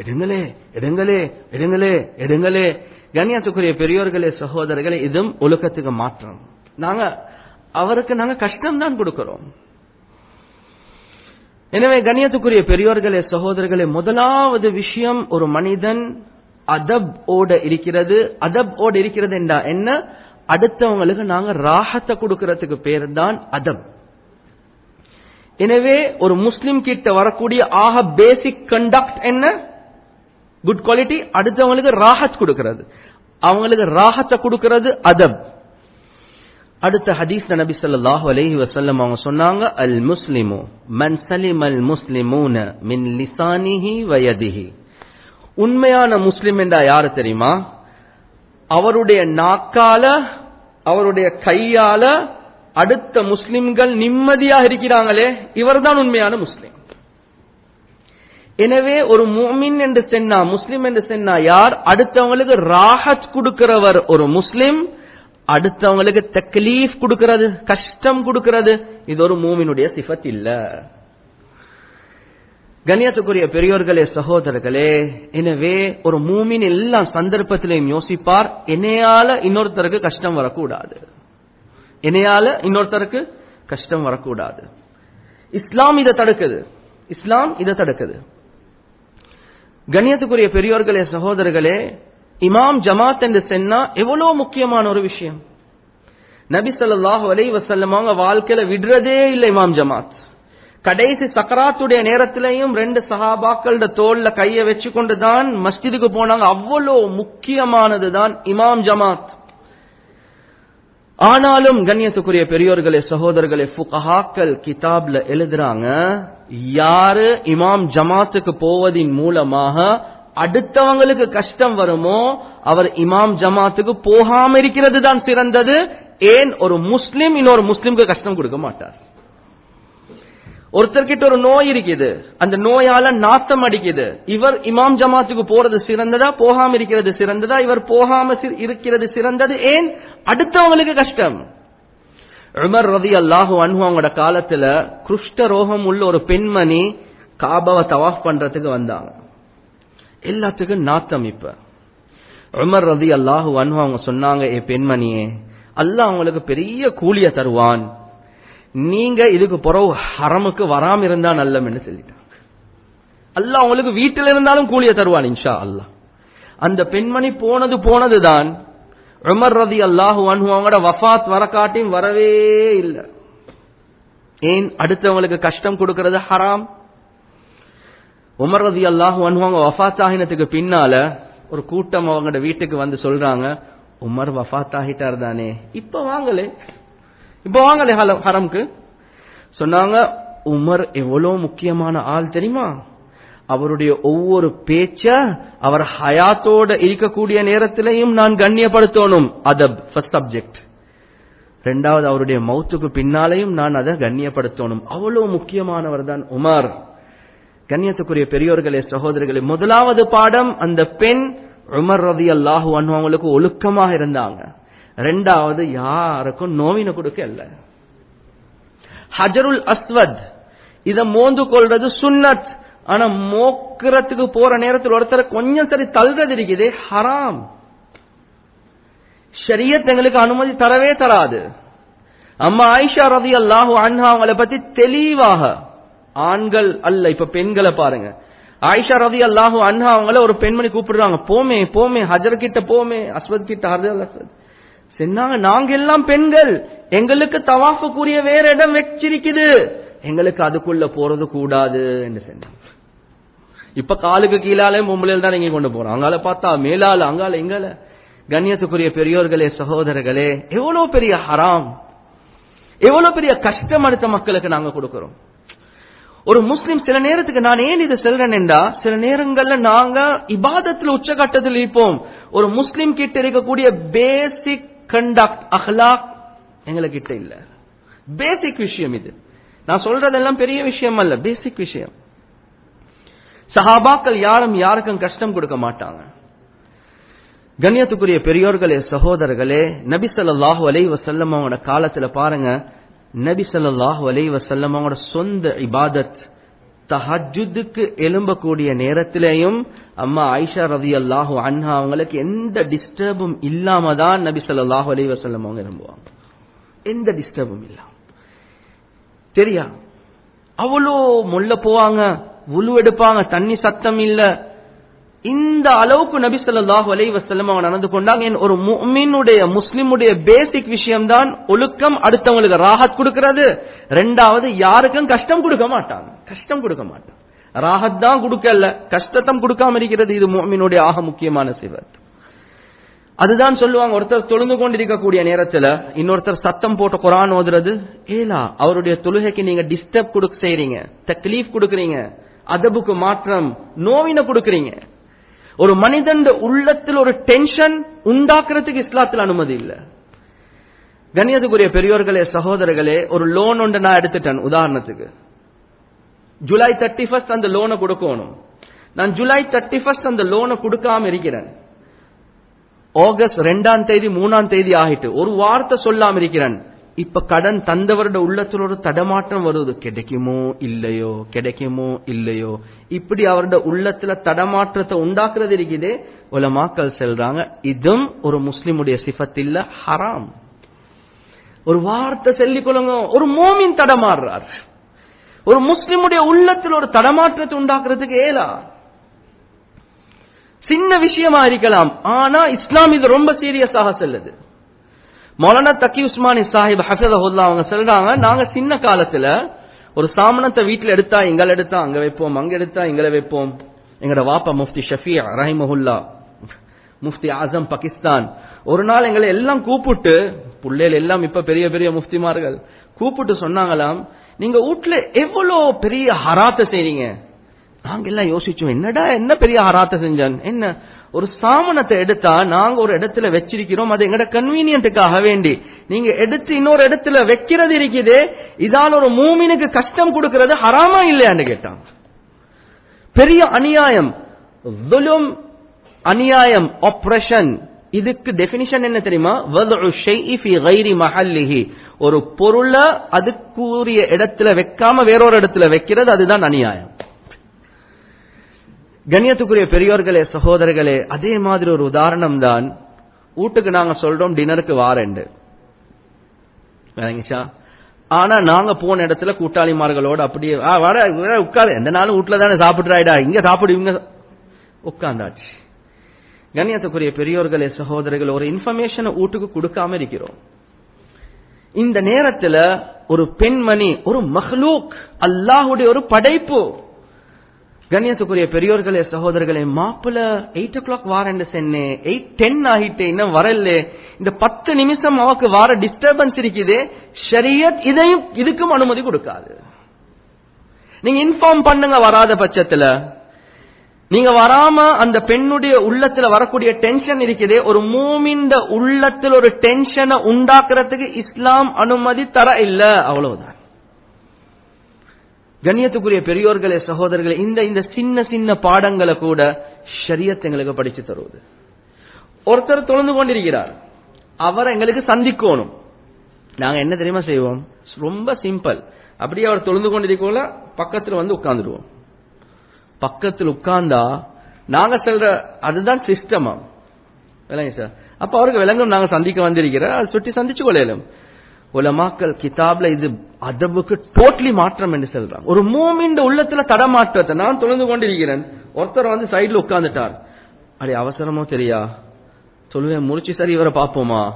[SPEAKER 1] எடுங்களே எடுங்களே எடுங்களே எடுங்களே. கண்ணியத்துக்குரிய பெரியோர்களே சகோதரர்களே இதுவும் ஒழுக்கத்துக்கு மாற்றம். நாங்க அவருக்கு நாங்க கஷ்டம் தான் கொடுக்கிறோம். எனவே கண்ணியத்துக்குரிய பெரியோர்களே சகோதரர்களே முதலாவது விஷயம் ஒரு மனிதன் அதப் ஓட இருக்கிறது அதப் ஓட இருக்கிறது என்றா என்ன? அடுத்தவங்களுக்கு நாங்க ராகத்தை கொடுக்கறதுக்கு பேர் தான் அதப் எனவே ஒரு முஸ்லிம் கிட்ட வரக்கூடிய ஆக பேசிக் கண்டக்ட் என்ன? குட் குவாலிட்டி அடுத்தவங்களுக்கு ராஹத் கொடுக்கிறது. அவங்களுக்கு ராஹத்தை கொடுக்கிறது அதப் அடுத்த ஹதீஸ் நபி ஸல்லல்லாஹு அலைஹி வஸல்லம் அவங்க சொன்னாங்க அல் முஸ்லிமு மன் சலிம் அல் முஸ்லிமூன மின் லிசானிஹி வயதிஹி. உண்மையான முஸ்லிம் என்றா யாரு தெரியுமா? அவருடைய நாக்கால அவருடைய கையால அடுத்த முஸ்லிம்கள் நிம்மதியாக இருக்கிறாங்களே இவர்தான் உண்மையான முஸ்லிம். எனவே ஒரு முஃமின் என்று சென்னா முஸ்லிம் என்று சென்னா யார்? அடுத்தவங்களுக்கு ராஹத் கொடுக்கிறவர் ஒரு முஸ்லிம் அடுத்தவங்களுக்கு தக்லீஃப் கொடுக்கிறது கஷ்டம் கொடுக்கிறது இது ஒரு மூமினுடைய சிஃபத் இல்லை. கண்ணியத்துக்குரிய பெரியோர்களே சகோதரர்களே எனவே ஒரு மூமின் எல்லா சந்தர்ப்பத்திலையும் யோசிப்பார். என்னையால இன்னொருத்தருக்கு கஷ்டம் வரக்கூடாது. என்னையால இன்னொருத்தருக்கு கஷ்டம் வரக்கூடாது. இஸ்லாம் இதை தடுக்குது. இஸ்லாம் இதை தடுக்குது. கண்ணியத்துக்குரிய பெரியோர்களே சகோதரர்களே இமாம் ஜமாத் என்று சென்னா எவ்வளவு முக்கியமான ஒரு விஷயம். நபி ஸல்லல்லாஹு அலை வஸல்லம் அவங்க வாழ்க்கையில விடுறதே இல்லை இமாம் ஜமாத். கடைசி சக்கராத்துடைய நேரத்திலையும் ரெண்டு சஹாபாக்களோட தோல்ல கைய வச்சு கொண்டு தான் மஸ்ஜிதுக்கு போனாங்க. அவ்வளோ முக்கியமானது தான் இமாம் ஜமாத். ஆனாலும் கண்ணியத்துக்குரிய பெரியோர்களே சகோதரர்களே ஃபுகஹாக்கள் கிதாப்ல எழுதுறாங்க யாரு இமாம் ஜமாத்துக்கு போவதின் மூலமாக அடுத்தவங்களுக்கு கஷ்டம் வருமோ அவர் இமாம் ஜமாத்துக்கு போகாம இருக்கிறது தான் சிறந்தது. ஏன்? ஒரு முஸ்லிம் இன்னொரு முஸ்லிம்க்கு கஷ்டம் கொடுக்க மாட்டார். ஒருத்தர்கிட்ட ஒரு நோய் இருக்குது. அந்த நோயால நாத்தம் அடிக்குது. இவர் இமாம் ஜமாத்துக்கு போறது சிறந்ததா போகாம இருக்கிறது சிறந்ததா? இவர் போகாம இருக்கிறது சிறந்தது ஏன்? அடுத்தவங்களுக்கு கஷ்டம். உமர் ரதி அல்லாஹு அன்ஹு அவங்களோட காலத்துல குஷ்ட ரோகம் உள்ள ஒரு பெண்மணி காபாவை தவாஃப் பண்றதுக்கு வந்தாங்க. எல்லாத்துக்கும் நாத்தம் இப்ப. உமர் ரதி அல்லாஹு அன்ஹு அவங்க சொன்னாங்க ஏ பெண்மணியே அல்லாஹ் அவங்களுக்கு பெரிய கூலிய தருவான். நீங்க இதுக்கு பிறகு ஹரமுக்கு வராம இருந்தா நல்லம்னு சொல்லிட்டாங்க. அல்லாஹ் உங்களுக்கு வீட்டில் இருந்தாலும் கூலிய தருவான் இன்ஷா அல்லாஹ் அந்த பெண்மணி போனது போனதுதான் உமர் ரதி அல்லாஹு அன்ஹு அவங்களோட வஃபாத் வர காட்டியும் வரவே இல்லை. ஏன்? அடுத்தவங்களுக்கு கஷ்டம் கொடுக்கறது ஹராம். உமர் ரதி அல்லாஹு அன்ஹு அவங்க வஃபாத் ஆகினத்துக்கு பின்னால ஒரு கூட்டம் அவங்களோட வீட்டுக்கு வந்து சொல்றாங்க உமர் வஃபாத் ஆகிட்டார் தானே? இப்ப வாங்கலே இப்போ வாங்கலே ஹரம்க்கு. சொன்னாங்க உமர் எவ்வளோ முக்கியமான ஆள் தெரியுமா? அவருடைய ஒவ்வொரு பேச்ச அவர் ஹயாத்தோட இருக்கக்கூடிய நேரத்திலையும் நான் கண்ணியப்படுத்தணும். அதப் ஃபர்ஸ்ட் சப்ஜெக்ட் ரெண்டாவது அவருடைய மௌத்துக்கு பின்னாலையும் நான் அதை கண்ணியப்படுத்தணும். அவ்வளவு முக்கியமானவர் தான் உமர். கண்ணியத்துக்குரிய பெரியோர்களே சகோதரர்களே முதலாவது பாடம் அந்த பெண் உமர் ரதி அல்லாஹு அவங்களுக்கு ஒழுக்கமாக இருந்தாங்க. ரெண்டாவது யாருக்கும் நோவின கொடுக்க அல்ல ஹஜருல் அஸ்வத் இத மோந்து கொள்றது சுன்னத். ஆனா மோக்கிறதுக்கு போற நேரத்தில் ஒருத்தர் கொஞ்சம் சரி தள்ளுறது இருக்குது ஹராம். ஷரியத் எங்களுக்கு அனுமதி தரவே தராது. அம்மா ஆயிஷா ரவி அல்லாஹு அன்ஹா அவங்கள பத்தி தெளிவாக ஆண்கள் அல்ல இப்ப பெண்களை பாருங்க. ஆயிஷா ரவி அல்லாஹு அன்ஹா அவங்கள ஒரு பெண்மணி கூப்பிடுறாங்க போமே போமே ஹஜர் கிட்ட போமே அஸ்வத் கிட்ட ஹஜர் அஸ்வத். நாங்க எல்லாம் பெண்கள். எங்களுக்கு தவாஃபுக்குரிய வேற இடம் வச்சிருக்குது. எங்களுக்கு அதுக்குள்ள போறது கூடாது என்று சொன்னாங்க. இப்ப காலுக்கு கீழாலே பொம்பளையில் தான் நீங்க கொண்டு போறோம். அங்கால பார்த்தா மேலால அங்கால எங்கால கண்ணியத்துக்குரிய பெரியோர்களே சகோதரர்களே எவ்வளவு பெரிய ஹராம். எவ்வளவு பெரிய கஷ்டம் அடுத்த மக்களுக்கு நாங்க கொடுக்கிறோம். ஒரு முஸ்லிம் சில நேரத்துக்கு நான் ஏன் இது செல்றேன்டா சில நேரங்கள்ல நாங்க இபாதத்துல உச்சகட்டத்தில் இருப்போம். ஒரு முஸ்லிம் கிட்ட இருக்கக்கூடிய பேசிக் கண்டக்ட் அஹ்லாக் எங்களை இல்ல. பேசிக் விஷயம் இது. நான் சொல்றதெல்லாம் பெரிய விஷயம் அல்ல பேசிக் விஷயம். சஹாபாக்கள் யாரும் யாருக்கும் கஷ்டம் கொடுக்க மாட்டாங்க. கண்ணியத்துக்குரிய பெரியோர்களே சகோதரர்களே நபி சொல்லாஹு அலைஹி வஸல்லம் அவங்களோட காலத்துல பாருங்க நபி சொல்லாஹு அலைஹி வஸல்லம் அவங்களோட சொந்த இபாதத் தஹஜுதுக்கு எழும்பக்கூடிய நேரத்திலேயும் அம்மா ஆயிஷா ரலியல்லாஹு அன்ஹா அவங்களுக்கு எந்த டிஸ்டர்பும் இல்லாம தான் நபி சொல்லாஹு அலி வசல்லம் அவங்க எழும்புவாங்க எந்த டிஸ்டர்பும் இல்லாம. சரியா அவ்வளோ முள்ள போவாங்க உழு எடுப்பாங்க தண்ணி சத்தம் இல்ல. இந்த அளவுக்கு நபி சொல்லாஹு அலைஹி வசல்லம் அவங்க நடந்து கொண்டாங்க. என் ஒரு முஸ்லிமுடைய முஸ்லிமுடைய பேசிக் விஷயம் தான் ஒழுக்கம் அடுத்தவங்களுக்கு ராஹத் கொடுக்கறது. ரெண்டாவது யாருக்கும் கஷ்டம் கொடுக்க மாட்டாங்க கஷ்டம் கொடுக்க மாட்டாங்க ராஹத் தான் கொடுக்கல கஷ்டத்தம் கொடுக்காம இருக்கிறது. இது முஃமினுடைய ஆக முக்கியமான சிவத் அதுதான் சொல்லுவாங்க ஒருத்தர் தொழுந்து கொண்டிருக்கக்கூடிய நேரத்துல இன்னொருத்தர் சத்தம் போட்டு குரான் ஓதுறது ஏலா அவருடைய தொழுகைக்கு நீங்க டிஸ்டர்ப் கொடுக்க செய்யறீங்க தக்லீஃப் கொடுக்கறீங்க அதபுக்கு மாற்றம் நோவின கொடுக்கறீங்க. ஒரு மனிதன் உள்ளத்தில் ஒரு டென்ஷன் உண்டாக்குறதுக்கு இஸ்லாத்தில் அனுமதி இல்ல. கணியத்துக்குரிய பெரியோர்களே சகோதரர்களே ஒரு லோன் ஒன்று நான் எடுத்துட்டேன் உதாரணத்துக்கு. ஜூலை தேர்ட்டி ஃபர்ஸ்ட் அந்த லோனை கொடுக்கணும். நான் ஜூலை தேர்ட்டி ஃபர்ஸ்ட் அந்த லோனை கொடுக்காம இருக்கிறேன். ஆகஸ்ட் ரெண்டாம் தேதி மூணாம் தேதி ஆகிட்டு ஒரு வார்த்தை சொல்லாம இருக்கிறேன். இப்ப கடன் தந்தவரோட உள்ளத்துல ஒரு தடமாற்றம் வருது. கிடைக்குமோ இல்லையோ? கிடைக்குமோ இல்லையோ? இப்படி அவரோட உள்ளத்துல தடமாற்றத்தை உண்டாக்குறது இருக்குதே. உலமாக்கள் செல்றாங்க இதும் ஒரு முஸ்லிமுடைய சிஃபத் இல்ல ஹராம். ஒரு வார்த்தை சொல்லிக் கொள்ளுங்க. ஒரு மோமின் தடமாடுறார் ஒரு முஸ்லிமுடைய உள்ளத்தில் ஒரு தடமாற்றத்தை உண்டாக்குறதுக்கு ஏலா. சின்ன விஷயமா இருக்கலாம். ஆனா இஸ்லாம் இது ரொம்ப சீரியஸாக செல்லுது. மௌலானா தக்கி உஸ்மானி சாஹிப் ஹஃபிதஹுல்லா அவங்க சொல்றாங்க நாங்க சின்ன காலத்துல ஒரு சாமனத்தை வீட்டுல எடுத்தா எங்களை எடுத்தா அங்க வைப்போம் அங்க எடுத்தா எங்களை வைப்போம். எங்கட வாப்பா முஃப்தி ஷஃபியா ரஹிமஹுல்லா முஃப்தி ஆசம் பாகிஸ்தான். ஒரு நாள் எங்களை எல்லாம் கூப்பிட்டு பிள்ளைகள் எல்லாம் இப்ப பெரிய பெரிய முஃப்திமார்கள் கூப்பிட்டு சொன்னாங்களாம் நீங்க வீட்டுல எவ்வளவு பெரிய ஹராத்தை செய்றீங்க? நாங்க எல்லாம் யோசிச்சோம் என்னடா என்ன பெரிய ஹராத்தை செஞ்சான்? என்ன ஒரு சாமனத்தை எடுத்தா நாங்க ஒரு இடத்துல வச்சிருக்கிறோம். அது எங்கட கன்வீனியன்ட்டுக்காக வேண்டி. நீங்க எடுத்து இன்னொரு இடத்துல வைக்கிறது இருக்குது. இதால் ஒரு மூமினுக்கு கஷ்டம் கொடுக்கிறது ஹராமா இல்லையான்னு கேட்டாங்க. பெரிய அநியாயம். துலும் அநியாயம். ஆப்ரேஷன் இதுக்கு டெபினிஷன் என்ன தெரியுமா? ஒரு பொருளை அதுக்குரிய இடத்துல வைக்காம வேறொரு இடத்துல வைக்கிறது அதுதான் அநியாயம். கண்ணியத்துக்குரிய பெரியோர்களே சகோதரர்களே அதே மாதிரி ஒரு உதாரணம் தான் வீட்டுக்கு நாங்க சொல்றோம் டின்னருக்கு வாரண்டு விளங்கிச்சா ஆனா நாங்க போன இடத்துல கூட்டாளிமார்களோட அப்படியே வர உட்காரு. எந்த நாளும் வீட்டுல தானே சாப்பிட்றாயிடா. இங்க சாப்பிடு இவங்க உட்கார்ந்தாச்சு. கண்ணியத்துக்குரிய பெரியோர்களே சகோதரர்கள் ஒரு இன்ஃபர்மேஷனை வீட்டுக்கு கொடுக்காம இருக்கிறோம். இந்த நேரத்துல ஒரு பெண்மணி ஒரு மஹ்லூக் அல்லாஹுடைய ஒரு படைப்பு கண்ணியத்துக்குரிய பெரியோர்களே சகோதரர்களே மாப்பிள்ள எயிட் ஓ கிளாக் வாரண்டு சென்னே எயிட் டென் ஆகிட்டு இன்னும் வரல இந்த பத்து நிமிஷம் அவக்கு வார டிஸ்டர்பன்ஸ் இருக்குது. ஷரியத் இதையும் இதுக்கும் அனுமதி கொடுக்காது. நீங்க இன்ஃபார்ம் பண்ணுங்க வராத பட்சத்துல. நீங்க வராம அந்த பெண்ணுடைய உள்ளத்துல வரக்கூடிய டென்ஷன் இருக்குது. ஒரு மூமிண்ட உள்ளத்தில் ஒரு டென்ஷனை உண்டாக்குறதுக்கு இஸ்லாம் அனுமதி தர இல்ல. அவ்வளவுதான். கண்ணியத்துக்குரிய பெரியோர்களே சகோதரர்களே இந்த இந்த சின்ன சின்ன பாடங்களை கூட ஷரியத் எங்களுக்கு படிச்சு தருவது. ஒருத்தர் தொழுந்து கொண்டிருக்கிறார். அவரை எங்களுக்கு சந்திக்கணும். நாங்க என்ன தெரியுமா செய்வோம்? ரொம்ப சிம்பிள். அப்படியே அவர் தொழுந்து கொண்டிருக்கோல பக்கத்துல வந்து உட்கார்ந்துடுவோம் பக்கத்தில் உட்கார்ந்தா நாங்க செல்ற அதுதான் சிஸ்டமா விளங்க சார். அப்ப அவருக்கு விளங்கும் நாங்க சந்திக்க வந்திருக்கிற சுட்டி சந்திச்சு கொள்ளையிலும் உலமாக்கல் கிதாப்ல இது அதபுக்கு டோட்டலி மாற்றம் என்று சொல்றாங்க. ஒரு மூமின் உள்ளத்துல தடமாற்றத்தை நான் தொழுந்து கொண்டிருக்கிறேன். ஒருத்தர் வந்து சைடுல உட்கார்ந்துட்டார். அடி அவசரமோ தெரியா? சொல்லுவேன் முடிச்சு சரி இவரை பார்ப்போமா?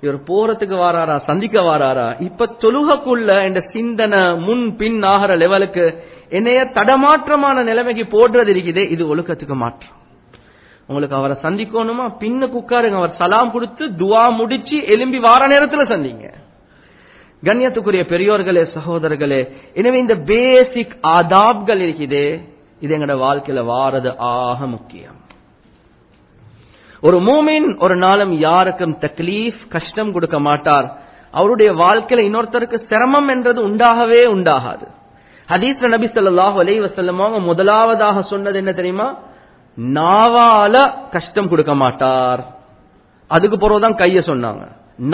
[SPEAKER 1] இவர் போறதுக்கு வாராரா? சந்திக்க வாராரா? இப்ப தொழுகக்குள்ள இந்த சிந்தனை முன் பின் ஆகிற லெவலுக்கு என்னைய தடமாற்றமான நிலைமைக்கு போடுறது இருக்குது. இது ஒழுக்கத்துக்கு மாற்றம். உங்களுக்கு அவரை சந்திக்கணுமா? பின்னுக்கு உட்காருங்க. அவர் சலாம் கொடுத்து துவா முடிச்சு எலும்பி வார நேரத்துல சந்திங்க. கண்ணியத்துக்குரிய பெரியோர்களே சகோதரர்களே எனவே இந்த பேசிக் ஆதாப்கள் இருக்குது. இது எங்கட வாழ்க்கையில வாரது ஆக முக்கியம். ஒரு மூமின் ஒரு நாளும் யாருக்கும் தக்லீஃப் கஷ்டம் கொடுக்க மாட்டார். அவருடைய வாழ்க்கையில இன்னொருத்தருக்கு சிரமம் என்றது உண்டாகவே உண்டாகாது. ஹதீஸ் நபி சொல்லாஹ் அலை வஸல்லம் அவங்க முதலாவதாக சொன்னது என்ன தெரியுமா? நாவால கஷ்டம் கொடுக்க மாட்டார். அதுக்கு பிறகுதான் கைய சொன்னாங்க.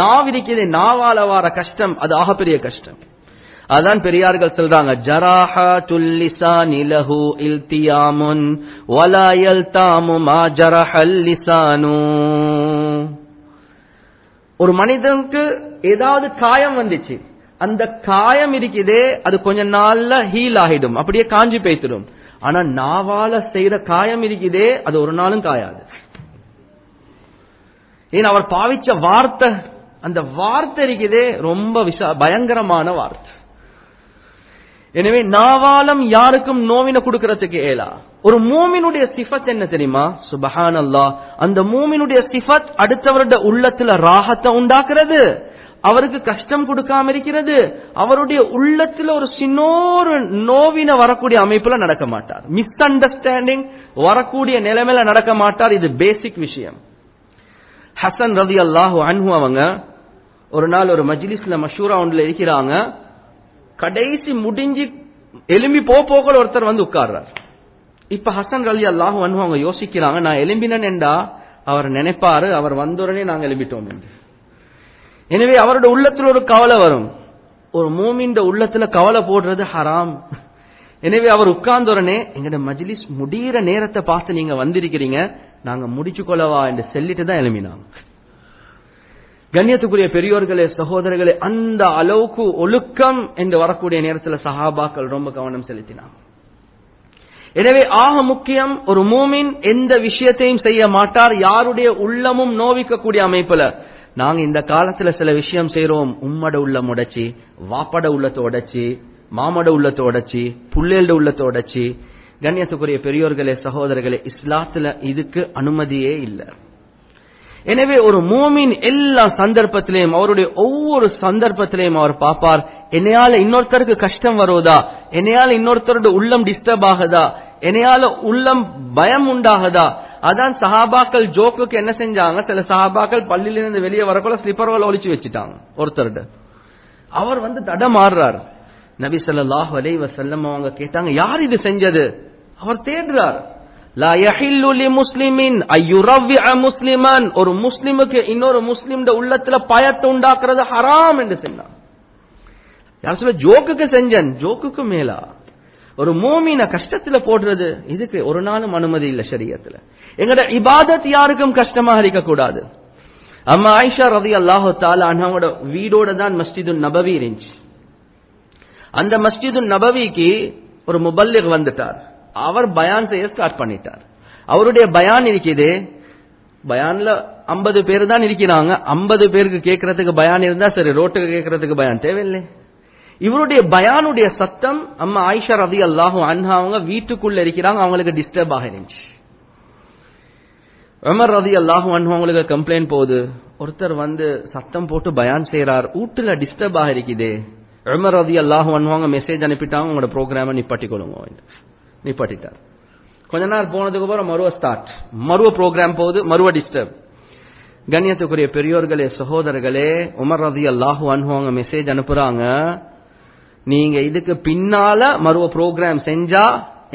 [SPEAKER 1] நாவிரிக்கிறதே நாவால வார கஷ்டம் அது ஆகப்பெரிய கஷ்டம். அதான் பெரியார்கள் சொல்றாங்க ஜராஹா துல்லிசா நிலஹு இல்தியாமுன் வலாயல் தாமுமா மா ஜரஹல் லிசானு. ஒரு மனிதனுக்கு ஏதாவது காயம் வந்துச்சு அந்த காயம் இருக்குதே அது கொஞ்ச நாள்ல ஹீல் ஆகிடும் அப்படியே காஞ்சி பேய்த்திடும். ஆனா நாவால செய்யற காயம் இருக்குதே அது ஒரு நாளும் காயாது. ஏன் அவர் பாவிச்ச வார்த்தை அந்த வார்த்தை இருக்குதே ரொம்ப விசா பயங்கரமான வார்த்தை. எனவே நாவாலம் யாருக்கும் நோவினை கொடுக்கறதுக்கு ஏலா. ஒரு மூமினுடைய சிஃபத் என்ன தெரியுமா? சுபஹான் அல்லா அந்த மூமினுடைய சிஃபத் அடுத்தவருடைய உள்ளத்துல ராகத்தை உண்டாக்குறது. அவருக்கு கஷ்டம் கொடுக்காம இருக்கிறது. அவருடைய உள்ளத்துல ஒரு சின்னோரு நோவின வரக்கூடிய அமைப்புல நடக்க மாட்டார். மிஸ் அண்டர்ஸ்டாண்டிங் வரக்கூடிய நிலைமையில நடக்க மாட்டார். இது பேசிக் விஷயம். ஹசன் ரதி அல்லாஹு அன்ஹு அவங்க ஒரு நாள் ஒரு மஜ்லிஸ்ல மஷூரா ஒன்றுல இருக்கிறாங்க. கடைசி முடிஞ்சு எலும்பி போ போகல ஒருத்தர் வந்து உட்கார்றார். இப்ப ஹசன் ரலி அல்லாஹு அன்ஹு அவங்க யோசிக்கிறாங்க நான் எலும்பினன் என்றா? அவர் நினைப்பாரு அவர் வந்தோடனே நாங்க எலும்பிட்டோம் என்று. எனவே அவரோட உள்ளத்துல ஒரு கவலை வரும். ஒரு மூமின்ற உள்ளத்துல கவலை போடுறது ஹராம். எனவே அவர் உட்கார்ந்த உடனே எங்கட மஜ்லிஸ் முடிகிற நேரத்தை பார்த்து நீங்க வந்திருக்கிறீங்க. நாங்க முடிச்சு கொள்ளவா என்று சொல்லிட்டு தான் எழுமினாங்க கண்ணியத்துக்குரிய பெரியோர்களே சகோதரர்களே அந்த அளவுக்கு ஒழுக்கம் என்று வரக்கூடிய நேரத்தில் சஹாபாக்கள் ரொம்ப கவனம் செலுத்தினாங்க. எனவே ஆக முக்கியம் ஒரு மூமின் எந்த விஷயத்தையும் செய்ய மாட்டார் யாருடைய உள்ளமும் நோவிக்கக்கூடிய அமைப்புல. நாங்க இந்த காலத்துல சில விஷயம் செய்யறோம் உம்மட உள்ளம் உடைச்சி வாப்பட உள்ளத்தை உடைச்சி மாமட உள்ளத்தை உடைச்சி புள்ளேல்ட உள்ளத்தை உடைச்சி கண்ணியத்துக்குரிய பெரியோர்களே சகோதரர்களே இஸ்லாத்துல இதுக்கு அனுமதியே இல்லை. எனவே ஒரு மூமின் எல்லா சந்தர்ப்பத்திலையும் அவருடைய ஒவ்வொரு சந்தர்ப்பத்திலையும் அவர் பார்ப்பார். என்னையால இன்னொருத்தருக்கு கஷ்டம் வருவதா? என்னையால இன்னொருத்தருடைய உள்ளம் டிஸ்டர்ப் ஆகுதா? என்னையால உள்ளம் பயம் உண்டாகுதா? அதான் சஹாபாக்கள் ஜோக்குக்கு என்ன செஞ்சாங்க? சில சஹாபாக்கள் பள்ளியிலிருந்து வெளியே வரக்குள்ள ஸ்லிப்பர்களை ஒழிச்சு வச்சுட்டாங்க ஒருத்தருட. அவர் வந்து தடமாறுறார் நபி ஸல்லல்லாஹு அலை வசல்லம் அவங்க கேட்டாங்க யார் இது செஞ்சது? அவர் தேடுறார். லா லி ஒரு முஸ்லிமுக்கு இன்னொரு முஸ்லிம் உள்ளத்துல பயத்தை உண்டாக்குறது ஹராம் என்று சொன்னான். யார் சொல்ல ஜோக்குக்கு செஞ்சன். ஜோக்குக்கு மேலா? ஒரு மூமின கஷ்டத்துல போடுறது இதுக்கு ஒரு நாளும் அனுமதி இல்ல சரியத்துல எங்கட இபாதத் யாருக்கும் கஷ்டமாக இருக்க கூடாது. அம்மா ஆயிஷா ரவி அல்லாஹு தாலா அவங்களோட வீடோட தான் மஸ்ஜிது நபவி இருந்துச்சு. அந்த மஸ்ஜிது நபவிக்கு ஒரு முபல்லிக் வந்துட்டார். அவர் பயான் செய்ய ஸ்டார்ட் பண்ணிட்டார். அவருடைய பயான் இருக்குது. பயான்ல ஐம்பது பேர் தான் இருக்கிறாங்க. ஐம்பது பேருக்கு கேட்கறதுக்கு பயான் இருந்தா சரி ரோட்டுக்கு கேட்கறதுக்கு பயான் தேவையில்லை. இவருடைய பயானுடைய சத்தம் அம்மா ஆயிஷா ரதி அல்லாஹும் அன்ஹா அவங்க வீட்டுக்குள்ள இருக்கிறாங்க. அவங்களுக்கு டிஸ்டர்ப் ஆக இருந்துச்சு. உமர் ரதி அல்லாஹும் அன்ஹா அவங்களுக்கு கம்ப்ளைண்ட் போகுது. ஒருத்தர் வந்து சத்தம் போட்டு பயான் செய்யறார் வீட்டுல டிஸ்டர்ப் ஆக இருக்குதே. உமர் ரதி அல்லாஹும் அன்ஹாங்க மெசேஜ் அனுப்பிட்டாங்க உங்களோட ப்ரோக்ராமை நிப்பாட்டி கொடுங்க நிப்பாட்டிட்டார். கொஞ்ச நேரம் போனதுக்கு அப்புறம் மறுவ ஸ்டார்ட் மறுவ ப்ரோக்ராம் போகுது மறுவ டிஸ்டர்ப் கண்ணியத்துக்குரிய பெரியோர்களே சகோதரர்களே உமர் ரதி அல்லாஹு அனுபவங்க மெசேஜ் அனுப்புறாங்க. நீங்க இதுக்கு பின்னால மறுவ ப்ரோக்ராம் செஞ்சா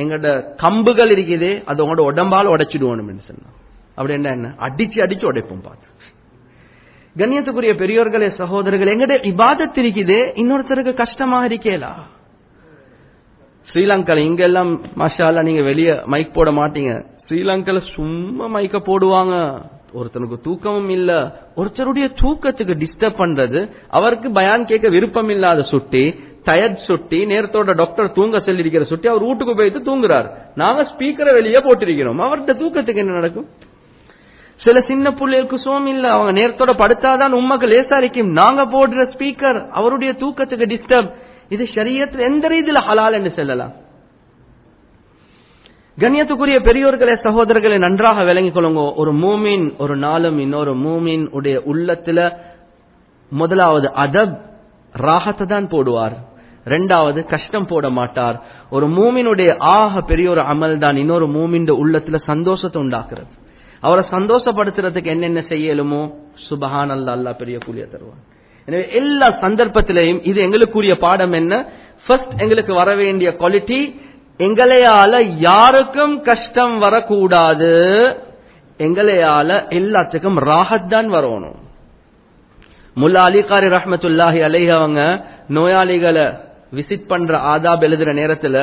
[SPEAKER 1] எங்கட கம்புகள் இருக்குது அது உங்களோட உடம்பால உடைச்சிடுவோம் சொன்னா அப்படி என்ன என்ன? அடிச்சு அடிச்சு உடைப்போம் பார்த்து கண்ணியத்துக்குரிய பெரியோர்களே சகோதரர்கள் எங்கட இபாதத் இருக்குது இன்னொருத்தருக்கு கஷ்டமாக இருக்கேலா? ஸ்ரீலங்கால இங்க எல்லாம் மஷாலா நீங்க வெளியே மைக் போட மாட்டீங்க. ஸ்ரீலங்கால சும்மா மைக்க போடுவாங்க. ஒருத்தனுக்கு தூக்கமும் இல்ல. ஒருத்தருடைய தூக்கத்துக்கு டிஸ்டர்ப் பண்றது அவருக்கு பயான் கேட்க விருப்பம் இல்லாத சுட்டி டயர்ட் சுட்டி நேரத்தோட டாக்டர் தூங்க சொல்லிருக்கிற சுட்டி அவர் வீட்டுக்கு போயிட்டு தூங்குறாரு. நாங்க ஸ்பீக்கரை வெளியே போட்டிருக்கிறோம். அவர்கிட்ட தூக்கத்துக்கு என்ன நடக்கும்? சில சின்ன பிள்ளைகளுக்கு சோம் இல்ல. அவங்க நேரத்தோட படுத்தாதான் உண்மைக்கு லேசா இருக்கும் நாங்க போடுற ஸ்பீக்கர் அவருடைய தூக்கத்துக்கு டிஸ்டர்ப் இது ஷரியத்தில் எந்த ரீதியில ஹலால் என்று சொல்லலாம். கண்ணியத்துக்குரிய பெரியோர்களே சகோதரர்களை நன்றாக விளங்கிக் கொள்ளுங்க. ஒரு மூமின் ஒரு நாளும் இன்னொரு மூமின் உடைய உள்ளத்துல முதலாவது அதப் ராகத்தை தான் போடுவார். ரெண்டாவது கஷ்டம் போட மாட்டார். ஒரு மூமினுடைய ஆக பெரிய ஒரு அமல் தான் இன்னொரு மூமின் உள்ளத்துல சந்தோஷத்தை உண்டாக்குறது. அவரை சந்தோஷப்படுத்துறதுக்கு என்னென்ன செய்யலுமோ சுபஹான் அல்லா அல்லா பெரிய கூலிய தருவான். எனவே எல்லா சந்தர்ப்பத்திலையும் இது எங்களுக்குரிய பாடம் என்ன? ஃபர்ஸ்ட் எங்களுக்கு வர வேண்டிய குவாலிட்டி எங்களையால யாருக்கும் கஷ்டம் வரக்கூடாது. எங்களையால எல்லாத்துக்கும் ராகத் தான் வரணும். முல்லா அலிகாரி ரஹமத்துல்லாஹி அலைஹி அவங்க நோயாளிகளை விசிட் பண்ற ஆதாப் எழுதுற நேரத்துல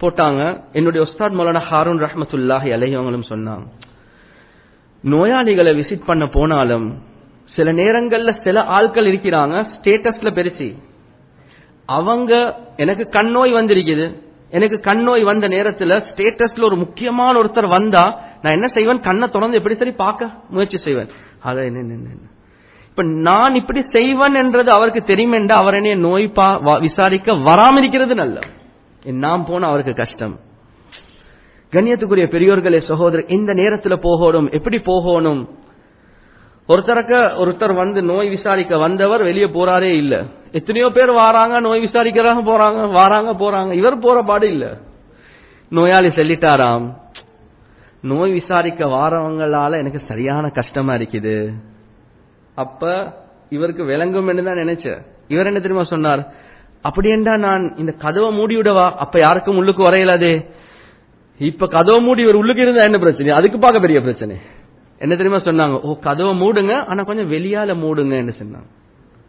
[SPEAKER 1] போட்டாங்க. என்னுடைய உஸ்தாத் மௌலானா ஹாரூன் ரஹமத்துல்லாஹி அலைஹி அவங்களும் சொன்னாங்க. நோயாளிகளை விசிட் பண்ண போனாலும் சில நேரங்களில் சில ஆட்கள் இருக்கிறாங்க ஸ்டேட்டஸ்ல பெருசி. அவங்க எனக்கு கண்ணோய் வந்திருக்குது. எனக்கு கண்ணோய் வந்த நேரத்தில் ஸ்டேட்டஸ்ல ஒரு முக்கியமான ஒருத்தர் வந்தா நான் என்ன செய்வேன்? கண்ணை தொடர்ந்து எப்படி சரி பார்க்க முயற்சி செய்வேன். அத என்ன இப்ப நான் இப்படி செய்வேன் என்றது அவருக்கு தெரியுமெண்டா அவர் என்னைய நோய் பா விசாரிக்க வராம இருக்கிறது நல்ல நாம் போன அவருக்கு கஷ்டம். கண்ணியத்துக்குரிய பெரியோர்களே சகோதரர் இந்த நேரத்துல போகணும். எப்படி போகணும்? ஒருத்தரக்க ஒருத்தர் வந்து நோய் விசாரிக்க வந்தவர் வெளியே போறாரே இல்ல. எத்தனையோ பேர் வாராங்க நோய் விசாரிக்கிறாங்க போறாங்க வாராங்க போறாங்க. இவர் போற பாடு இல்ல. நோயாளி சொல்லிட்டாராம் நோய் விசாரிக்க வாரவங்களால எனக்கு சரியான கஷ்டமா இருக்குது. அப்ப இவருக்கு விளங்கும் தான் நினைச்சேன். இவர் என்ன தெரியுமா சொன்னார்? அப்படி நான் இந்த கதவை மூடிவிடவா? அப்ப யாருக்கும் உள்ளுக்கு வரையலாதே. இப்ப கதவை மூடி இவர் உள்ளுக்கு இருந்தா என்ன பிரச்சனை? அதுக்கு பார்க்க பெரிய பிரச்சனை. என்ன தெரியுமா சொன்னாங்க? ஓ கதவை மூடுங்க ஆனா கொஞ்சம் வெளியால மூடுங்க என்ன சொன்னாங்க.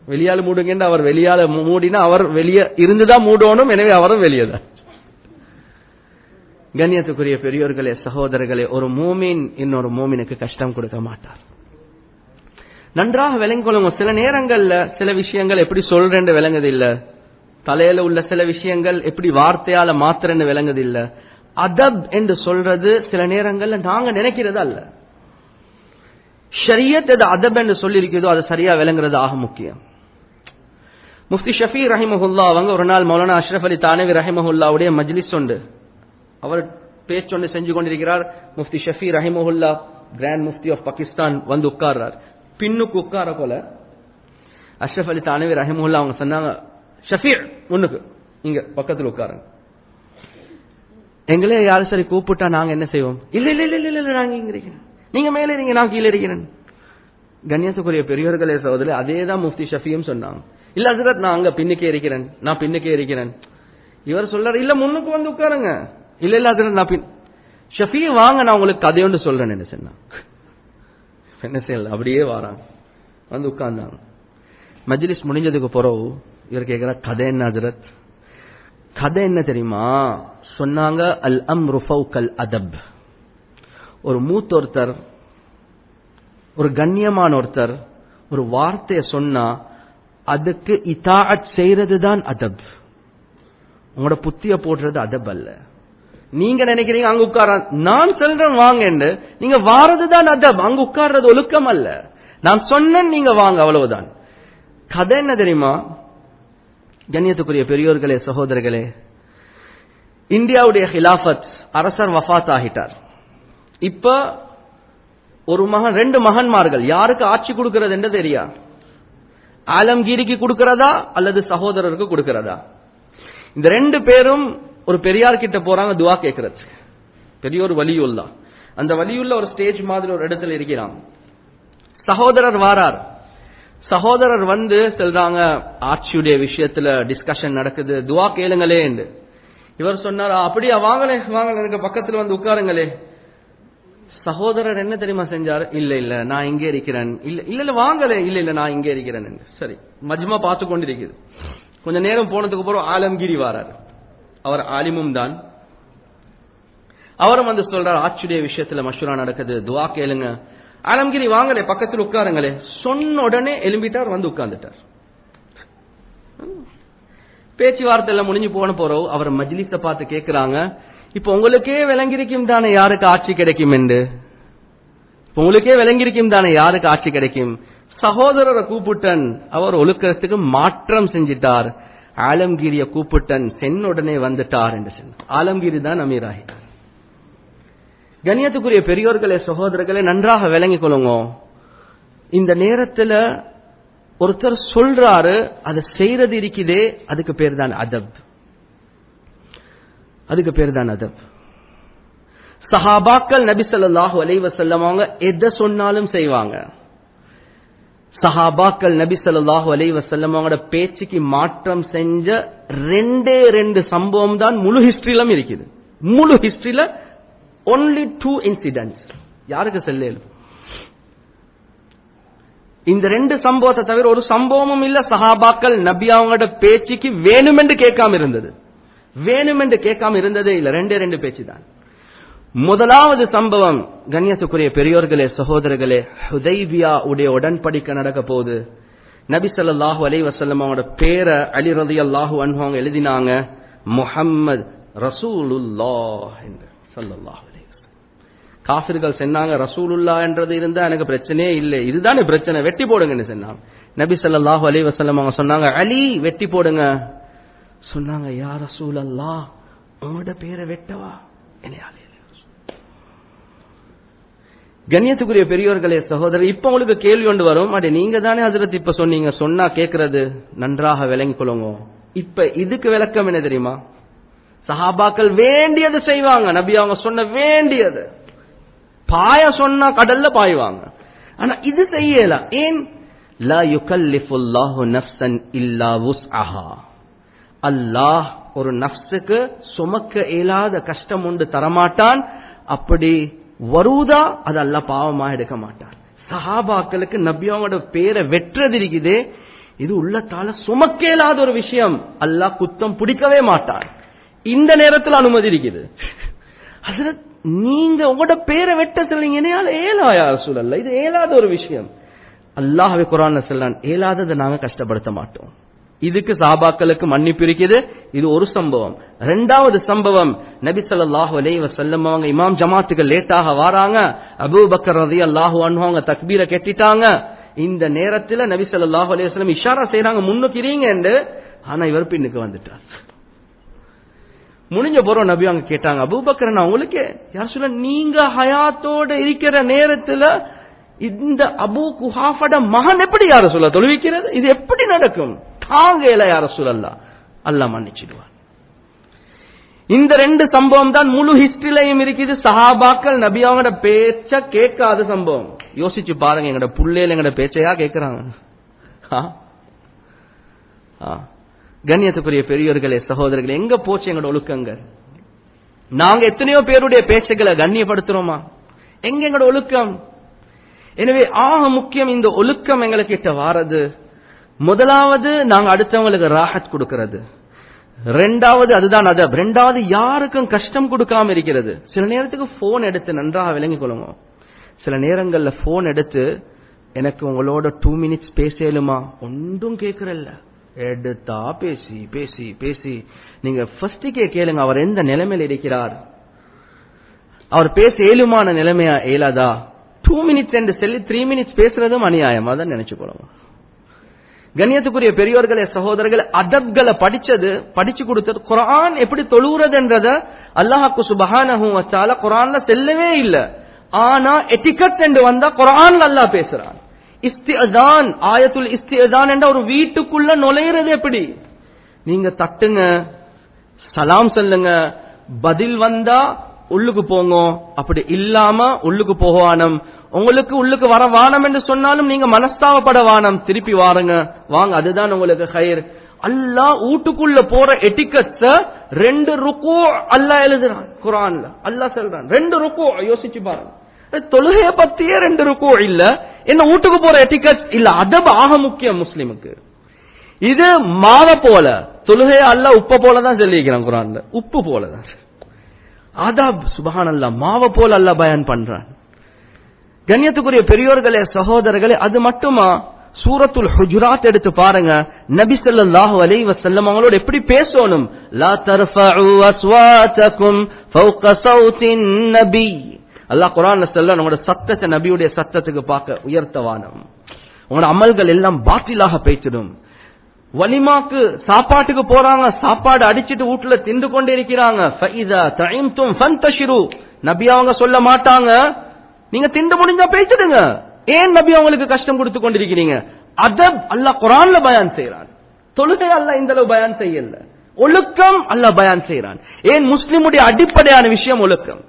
[SPEAKER 1] வெளியால மூடுங்க அவர் வெளியால மூடினா அவர் வெளியே இருந்துதான் மூடணும் எனவே அவரும் வெளியேதான் கண்ணியத்துக்குரிய பெரியோர்களே சகோதரர்களே ஒரு மூமின் இன்னொரு மூமினுக்கு கஷ்டம் கொடுக்க மாட்டார். நன்றாக விளங்கிக்கொள்ளுங்க சில நேரங்கள்ல சில விஷயங்கள் எப்படி சொல்றேன்னு விளங்குது இல்ல தலையில உள்ள சில விஷயங்கள் எப்படி வார்த்தையால மாத்திரன்னு விளங்குது இல்ல அதப் என்று சொல்றது சில நேரங்கள்ல நாங்க நினைக்கிறது அல்ல. ஷரியத் எது அதப் என்று சொல்லி இருக்கிறதோ அது சரியா விளங்குறது ஆக முக்கியம். முஃப்தி ஷஃபி ரஹிமஹுல்லா அவங்க ஒரு நாள் மௌலானா அஷ்ரஃப் அலி தானவி ரஹிமஹுல்லாவுடைய மஜ்லிஸ் உண்டு. அவர் பேச்சொண்டு செஞ்சு கொண்டிருக்கிறார். முஃப்தி ஷஃபி ரஹிமஹுல்லா கிராண்ட் முஃப்தி ஆஃப் பாகிஸ்தான் வந்து உட்கார்றார். பின்னுக்கு உட்கார போல அஷ்ரஃப் அலி தானவி ரஹிமஹுல்லா அவங்க சொன்னாங்க ஷஃபீர் முன்னுக்கு இங்க பக்கத்தில் உட்காருங்க. எங்களே யாரும் சரி கூப்பிட்டா நாங்க என்ன செய்வோம்? இல்ல இல்ல இல்ல இல்ல இல்ல நாங்க இங்க இருக்கிறேன் நீங்க மேலே இருங்க நான் கீழே இருக்கிறேன். கண்ணியத்துக்குரிய பெரியவர்களே சகோதரி அதே தான் முஃப்தி ஷஃபியும் சொன்னாங்க. இல்ல ஹசரத் நான் அங்க பின்னுக்கே இருக்கிறேன். நான் பின்னுக்கே இருக்கிறேன். இவர் சொல்றாரு இல்ல முன்னுக்கு வந்து உட்காருங்க. இல்ல இல்ல ஹசரத் நான் பின். ஷஃபி வாங்க நான் உங்களுக்கு கதையோண்டு சொல்றேன் என்ன சொன்னா. என்ன செய்யல அப்படியே வாராங்க. வந்து உட்கார்ந்தாங்க. மஜ்லிஸ் முடிஞ்சதுக்கு பிறகு இவர் கேட்கிற கதை என்ன ஹசரத்? கதை என்ன தெரியுமா? சொன்னாங்க அல் அம் ருஃபவுக்கல் அதப். ஒரு மூத்த ஒருத்தர் ஒரு கண்ணியமான ஒருத்தர் ஒரு வார்த்தையை சொன்னா அதுக்கு இதாஅத் செய்யறது தான் அதப். உங்களோட புத்திய போடுறது அதப் அல்ல. நீங்க நினைக்கிறீங்க அங்க உட்கார நான் சொல்றேன் வாங்க நீங்க வாரது தான் அதப். அங்க உட்கார்றது ஒழுக்கம் அல்ல. நான் சொன்னேன் நீங்க வாங்க அவ்வளவுதான். கதை என்ன தெரியுமா? கண்ணியத்துக்குரிய பெரியோர்களே சகோதரர்களே இந்தியாவுடைய ஹிலாஃபத் அரசர் வஃத் ஆகிட்டார் இப்ப ஒரு மகன் ரெண்டு மகன்மார்கள் யாருக்கு ஆட்சி கொடுக்கிறது என்று தெரியா? ஆலம்கீரிக்கு கொடுக்கிறதா அல்லது சகோதரருக்கு கொடுக்கிறதா? இந்த ரெண்டு பேரும் ஒரு பெரியார் கிட்ட போறாங்க துவா கேட்கறது பெரிய ஒரு அந்த வலியுள்ள ஒரு ஸ்டேஜ் மாதிரி ஒரு இடத்துல இருக்கிறான். சகோதரர் வாரார். சகோதரர் வந்து சொல்றாங்க ஆட்சியுடைய விஷயத்துல டிஸ்கஷன் நடக்குது துவா கேளுங்களே இவர் சொன்னார் அப்படியா வாங்களே வாங்கல எனக்கு பக்கத்துல வந்து உட்காருங்களே. சகோதரர் என்ன தெரியுமா செஞ்சார்? இல்ல இல்ல நான் இங்கே இருக்கிறேன். இல்ல இல்ல இல்ல வாங்கலே இல்ல இல்ல நான் இங்கே இருக்கிறேன் சரி மஜ்மா பார்த்து கொண்டிருக்குது. கொஞ்ச நேரம் போனதுக்கு அப்புறம் ஆலம்கிரி வாரார். அவர் ஆலிமும் தான். அவரும் வந்து சொல்றார் ஆட்சியுடைய விஷயத்துல மஷூரா நடக்குது துவா கேளுங்க. ஆலம்கிரி வாங்கலே பக்கத்தில் உட்காருங்களே. சொன்ன உடனே எலும்பிட்டார் வந்து உட்கார்ந்துட்டார். பேச்சுவார்த்தை எல்லாம் முடிஞ்சு போன போறோம் அவர் மஜ்லிஸ பார்த்து கேட்கிறாங்க இப்ப உங்களுக்கே விளங்கிருக்கும் தானே யாருக்கு ஆட்சி கிடைக்கும் என்று? உங்களுக்கே விளங்கிருக்கும் தானே யாருக்கு ஆட்சி கிடைக்கும்? சகோதரரை கூப்பிட்டன். அவர் ஒழுக்கத்துக்கு மாற்றம் செஞ்சிட்டார். ஆலம்கிரிய கூப்பிட்டன். சென்னுடனே வந்துட்டார் என்று சொன்னார். ஆலம்கிரி தான் அமீர் ஆகிட்டார் கண்ணியத்துக்குரிய பெரியோர்களே சகோதரர்களே நன்றாக விளங்கிக் கொள்ளுங்க. இந்த நேரத்துல ஒருத்தர் சொல்றாரு அதை செய்யறது இருக்குதே அதுக்கு பேர் தான் அதப். அதுக்கு பேர் தான் அதப். சஹாபாக்கள் நபி சொல்லாஹு அலைவ செல்லவங்க அவங்க எதை சொன்னாலும் செய்வாங்க. சஹாபாக்கள் நபி சொல்லாஹு அலைவ செல்லவங்களோட அவங்களோட பேச்சுக்கு மாற்றம் செஞ்ச ரெண்டே ரெண்டு சம்பவம் தான் முழு ஹிஸ்டரியிலும் இருக்குது. முழு ஹிஸ்டரியில ஒன்லி டூ இன்சிடென்ட்ஸ் யாருக்கு செல்லும் இந்த ரெண்டு சம்பவத்தை தவிர ஒரு சம்பவமும் இல்ல. சஹாபாக்கள் நபி அவங்களோட பேச்சுக்கு வேணுமென்று கேட்காம இருந்தது. வேணுமென்று கேட்காம இருந்ததே இல்ல. ரெண்டே ரெண்டு பேச்சு தான். முதலாவது சம்பவம் கண்ணியத்துக்குரிய பெரியோர்களே சகோதரர்களே ஹுதைபியா உடைய உடன்படிக்கை நடக்க போகுது. நபி ஸல்லல்லாஹு அலை வசல்லம் அவங்களோட பேரை அலி ரலியல்லாஹு அன்ஹு அவங்க எழுதினாங்க முஹம்மது ரசூலுல்லாஹ் என்று. ஸல்லல்லாஹு காஃபிர்கள் சொன்னாங்க ரசூலுல்லா என்றது இருந்தா எனக்கு பிரச்சனையே இல்லை. இதுதானே பிரச்சனை வெட்டி போடுங்கன்னு சொன்னாங்க. நபி ஸல்லல்லாஹு அலி வசல்லம் அவங்க சொன்னாங்க அலி வெட்டி போடுங்க. சொன்னாங்க யா ரசூலல்லா உங்களோட பேரை வெட்டவா? கண்ணியத்துக்குரிய பெரியோர்களே சகோதரர் இப்ப உங்களுக்கு கேள்வி கொண்டு வரும். அடே நீங்க தானே அதிரத்து இப்ப சொன்னீங்க சொன்னா கேட்கறது நன்றாக விளங்கி கொள்ளுங்க. இப்ப இதுக்கு விளக்கம் என்ன தெரியுமா? சஹாபாக்கள் வேண்டியது செய்வாங்க. நபி அவங்க சொன்ன வேண்டியது. பாய சொன்னா கடல்ல பாய்வாங்க. ஆனா இது செய்யல ஏன்? லா யுகல்லிஃபுல்லாஹு நஃப்ஸன் இல்லா வுஸ்அஹா. அல்லாஹ் ஒரு நஃப்ஸுக்கு சுமக்க இயலாத கஷ்டம் உண்டு தரமாட்டான். அப்படி வருதா? அது அல்ல பாவமா எடுக்க மாட்டான். சஹாபாக்களுக்கு நபியாவோட பேரை வெற்றது இருக்குது இது உள்ளத்தால சுமக்கேலாத ஒரு விஷயம். அல்லாஹ் குத்தம் பிடிக்கவே மாட்டான். இந்த நேரத்தில் அனுமதி இருக்குது. அதுல நீங்க உங்களோட பேரை வெட்ட சொல்றீங்க. ஏலாயா ஏலா யார் சூழல்ல இது ஏலாத ஒரு விஷயம். அல்லாஹ்வே குரான் சொல்லான் ஏலாததை நாங்க கஷ்டப்படுத்த மாட்டோம். இதுக்கு சாபாக்களுக்கு மன்னிப்பு இருக்குது. இது ஒரு சம்பவம். ரெண்டாவது சம்பவம் நபி சொல்லாஹு அலைவ வஸல்லம் அவங்க இமாம் ஜமாத்துக்கு லேட்டாக வராங்க. அபூபக்கர் ரலியல்லாஹு அன்ஹு அவங்க தக்பீரை கெட்டிட்டாங்க. இந்த நேரத்தில் நபி சொல்லாஹு அலைஹி இஷாரா செய்யறாங்க முன்னுக்கிறீங்க என்று. ஆனா இவர் பின்னுக்கு வந்துட்டார். முடிஞ்ச போறோம் நபி அவங்க கேட்டாங்க அபூபக்கர் நான் உங்களுக்கு யார் சொல்ல நீங்க ஹயாத்தோட இருக்கிற நேரத்துல இந்த அபூ குஹாஃபட மகன் எப்படி யார சொல்ல தொழுவிக்கிறது? இது எப்படி நடக்கும்? தாங்கல யார சொல்லலாம் அல்லாஹ் மன்னிச்சிடுவார். இந்த ரெண்டு சம்பவம் தான் முழு ஹிஸ்டரியிலையும் இருக்குது. சஹாபாக்கள் நபியாவோட பேச்ச கேட்காத சம்பவம். யோசிச்சு பாருங்க எங்கட புள்ளையில எங்கட பேச்சையா கேட்கிறாங்க கண்ணியத்துக்குரிய பெரியோர்களே சகோதரர்களே எங்க போச்சு எங்களோட ஒழுக்கங்க? நாங்க எத்தனையோ பேருடைய பேச்சுகளை கண்ணியப்படுத்துறோமா? எங்க எங்களோட ஒழுக்கம்? எனவே ஆக முக்கியம் இந்த ஒழுக்கம் எங்களுக்கு வாரது. முதலாவது நாங்க அடுத்தவங்களுக்கு ராகத் கொடுக்கிறது. ரெண்டாவது அதுதான் அது ரெண்டாவது யாருக்கும் கஷ்டம் கொடுக்காம இருக்கிறது. சில நேரத்துக்கு போன் எடுத்து நன்றாக விளங்கிக் கொள்ளுங்க சில நேரங்கள்ல போன் எடுத்து எனக்கு உங்களோட டூ மினிட்ஸ் பேசலுமா ஒன்றும் கேட்கறல்ல. எடுத்தா பேசி பேசி பேசி. நீங்க ஃபர்ஸ்டுக்கே கேளுங்க அவர் எந்த நிலைமையில இருக்கிறார்? அவர் பேச ஏழுமான நிலைமையா ஏலாதா டூ மினிட்ஸ் என்று சொல்லி த்ரீ மினிட்ஸ் பேசுறதும் அநியாயமா தான் நினைச்சு போறோம் கண்ணியத்துக்குரிய பெரியோர்களே சகோதரர்கள் அதப்களை படிச்சது படிச்சு கொடுத்தது குரான் எப்படி தொழுறதுன்றத அல்லாஹாக்கு சுபஹானஹு வச்சால குரான்ல செல்லவே இல்லை. ஆனா எட்டிக்கட் என்று வந்தா குரான்ல அல்லாஹ் பேசுறான். இஸ்திதான் ஆயத்துல் இஸ்திதான் என்ற ஒரு வீட்டுக்குள்ள நுழையிறது எப்படி? நீங்க தட்டுங்க சலாம் சொல்லுங்க பதில் வந்தா உள்ளுக்கு போங்க அப்படி இல்லாம உள்ளுக்கு போகவானம் உங்களுக்கு உள்ளுக்கு வர வானம் என்று சொன்னாலும் நீங்க மனஸ்தாவப்பட வானம். திருப்பி வாருங்க. வாங்க அதுதான் உங்களுக்கு கயிறு. அல்லாஹ் வீட்டுக்குள்ள போற எட்டிக்கத்த ரெண்டு ருக்கோ அல்லாஹ் எழுதுறான் குரான்ல. அல்லாஹ் சொல்றான் ரெண்டு ருக்கோ யோசிச்சு பாருங்க. தொழுகைய பத்தியே ரெண்டு ருக்கோ இல்ல என்ன வீட்டுக்கு போற எட்டிக்கட் இல்ல. அதப் ஆக முக்கியம் முஸ்லிமுக்கு. இது மாவ போல. தொழுகைய அல்ல உப்ப போலதான் சொல்லியிருக்கிறான் குரான்ல. உப்பு போலதான். ஆதாப் சுபஹான் அல்லா மாவ போல அல்ல பயன் பண்றான். கண்ணியத்துக்குரிய பெரியோர்களே சகோதரர்களே அது மட்டுமா? சூரத்துல் ஹுஜுராத் எடுத்து பாருங்க. நபி ஸல்லல்லாஹு அலைஹி வஸல்லம் அவங்களோட எப்படி பேசணும்? லா தர்ஃபஉ அஸ்வாதகும் ஃபௌக சௌத்தின் நபி. அல்லாஹ் குரான் சொல்ல உங்களோட சத்தத்தை நபியுடைய சத்தத்துக்கு பார்க்க உயர்த்தவானம் உங்களோட அமல்கள் எல்லாம் பாட்டிலாக பேசிடும் வலிமாக்கு சாப்பாட்டுக்கு போறாங்க சாப்பாடு அடிச்சிட்டு வீட்டுல தின்று கொண்டு இருக்கிறாங்க. நபி அவங்க சொல்ல மாட்டாங்க. நீங்க திண்டு முடிஞ்சா பேசிடுங்க ஏன் நபி அவங்களுக்கு கஷ்டம் கொடுத்து கொண்டிருக்கிறீங்க? அத அல்லாஹ் குரான்ல பயான் செய்யறான் தொழுகை அல்ல இந்த அளவு பயான் செய்யல. ஒழுக்கம் அல்ல பயான் செய்யறான் ஏன் முஸ்லிமுடைய அடிப்படையான விஷயம் ஒழுக்கம்?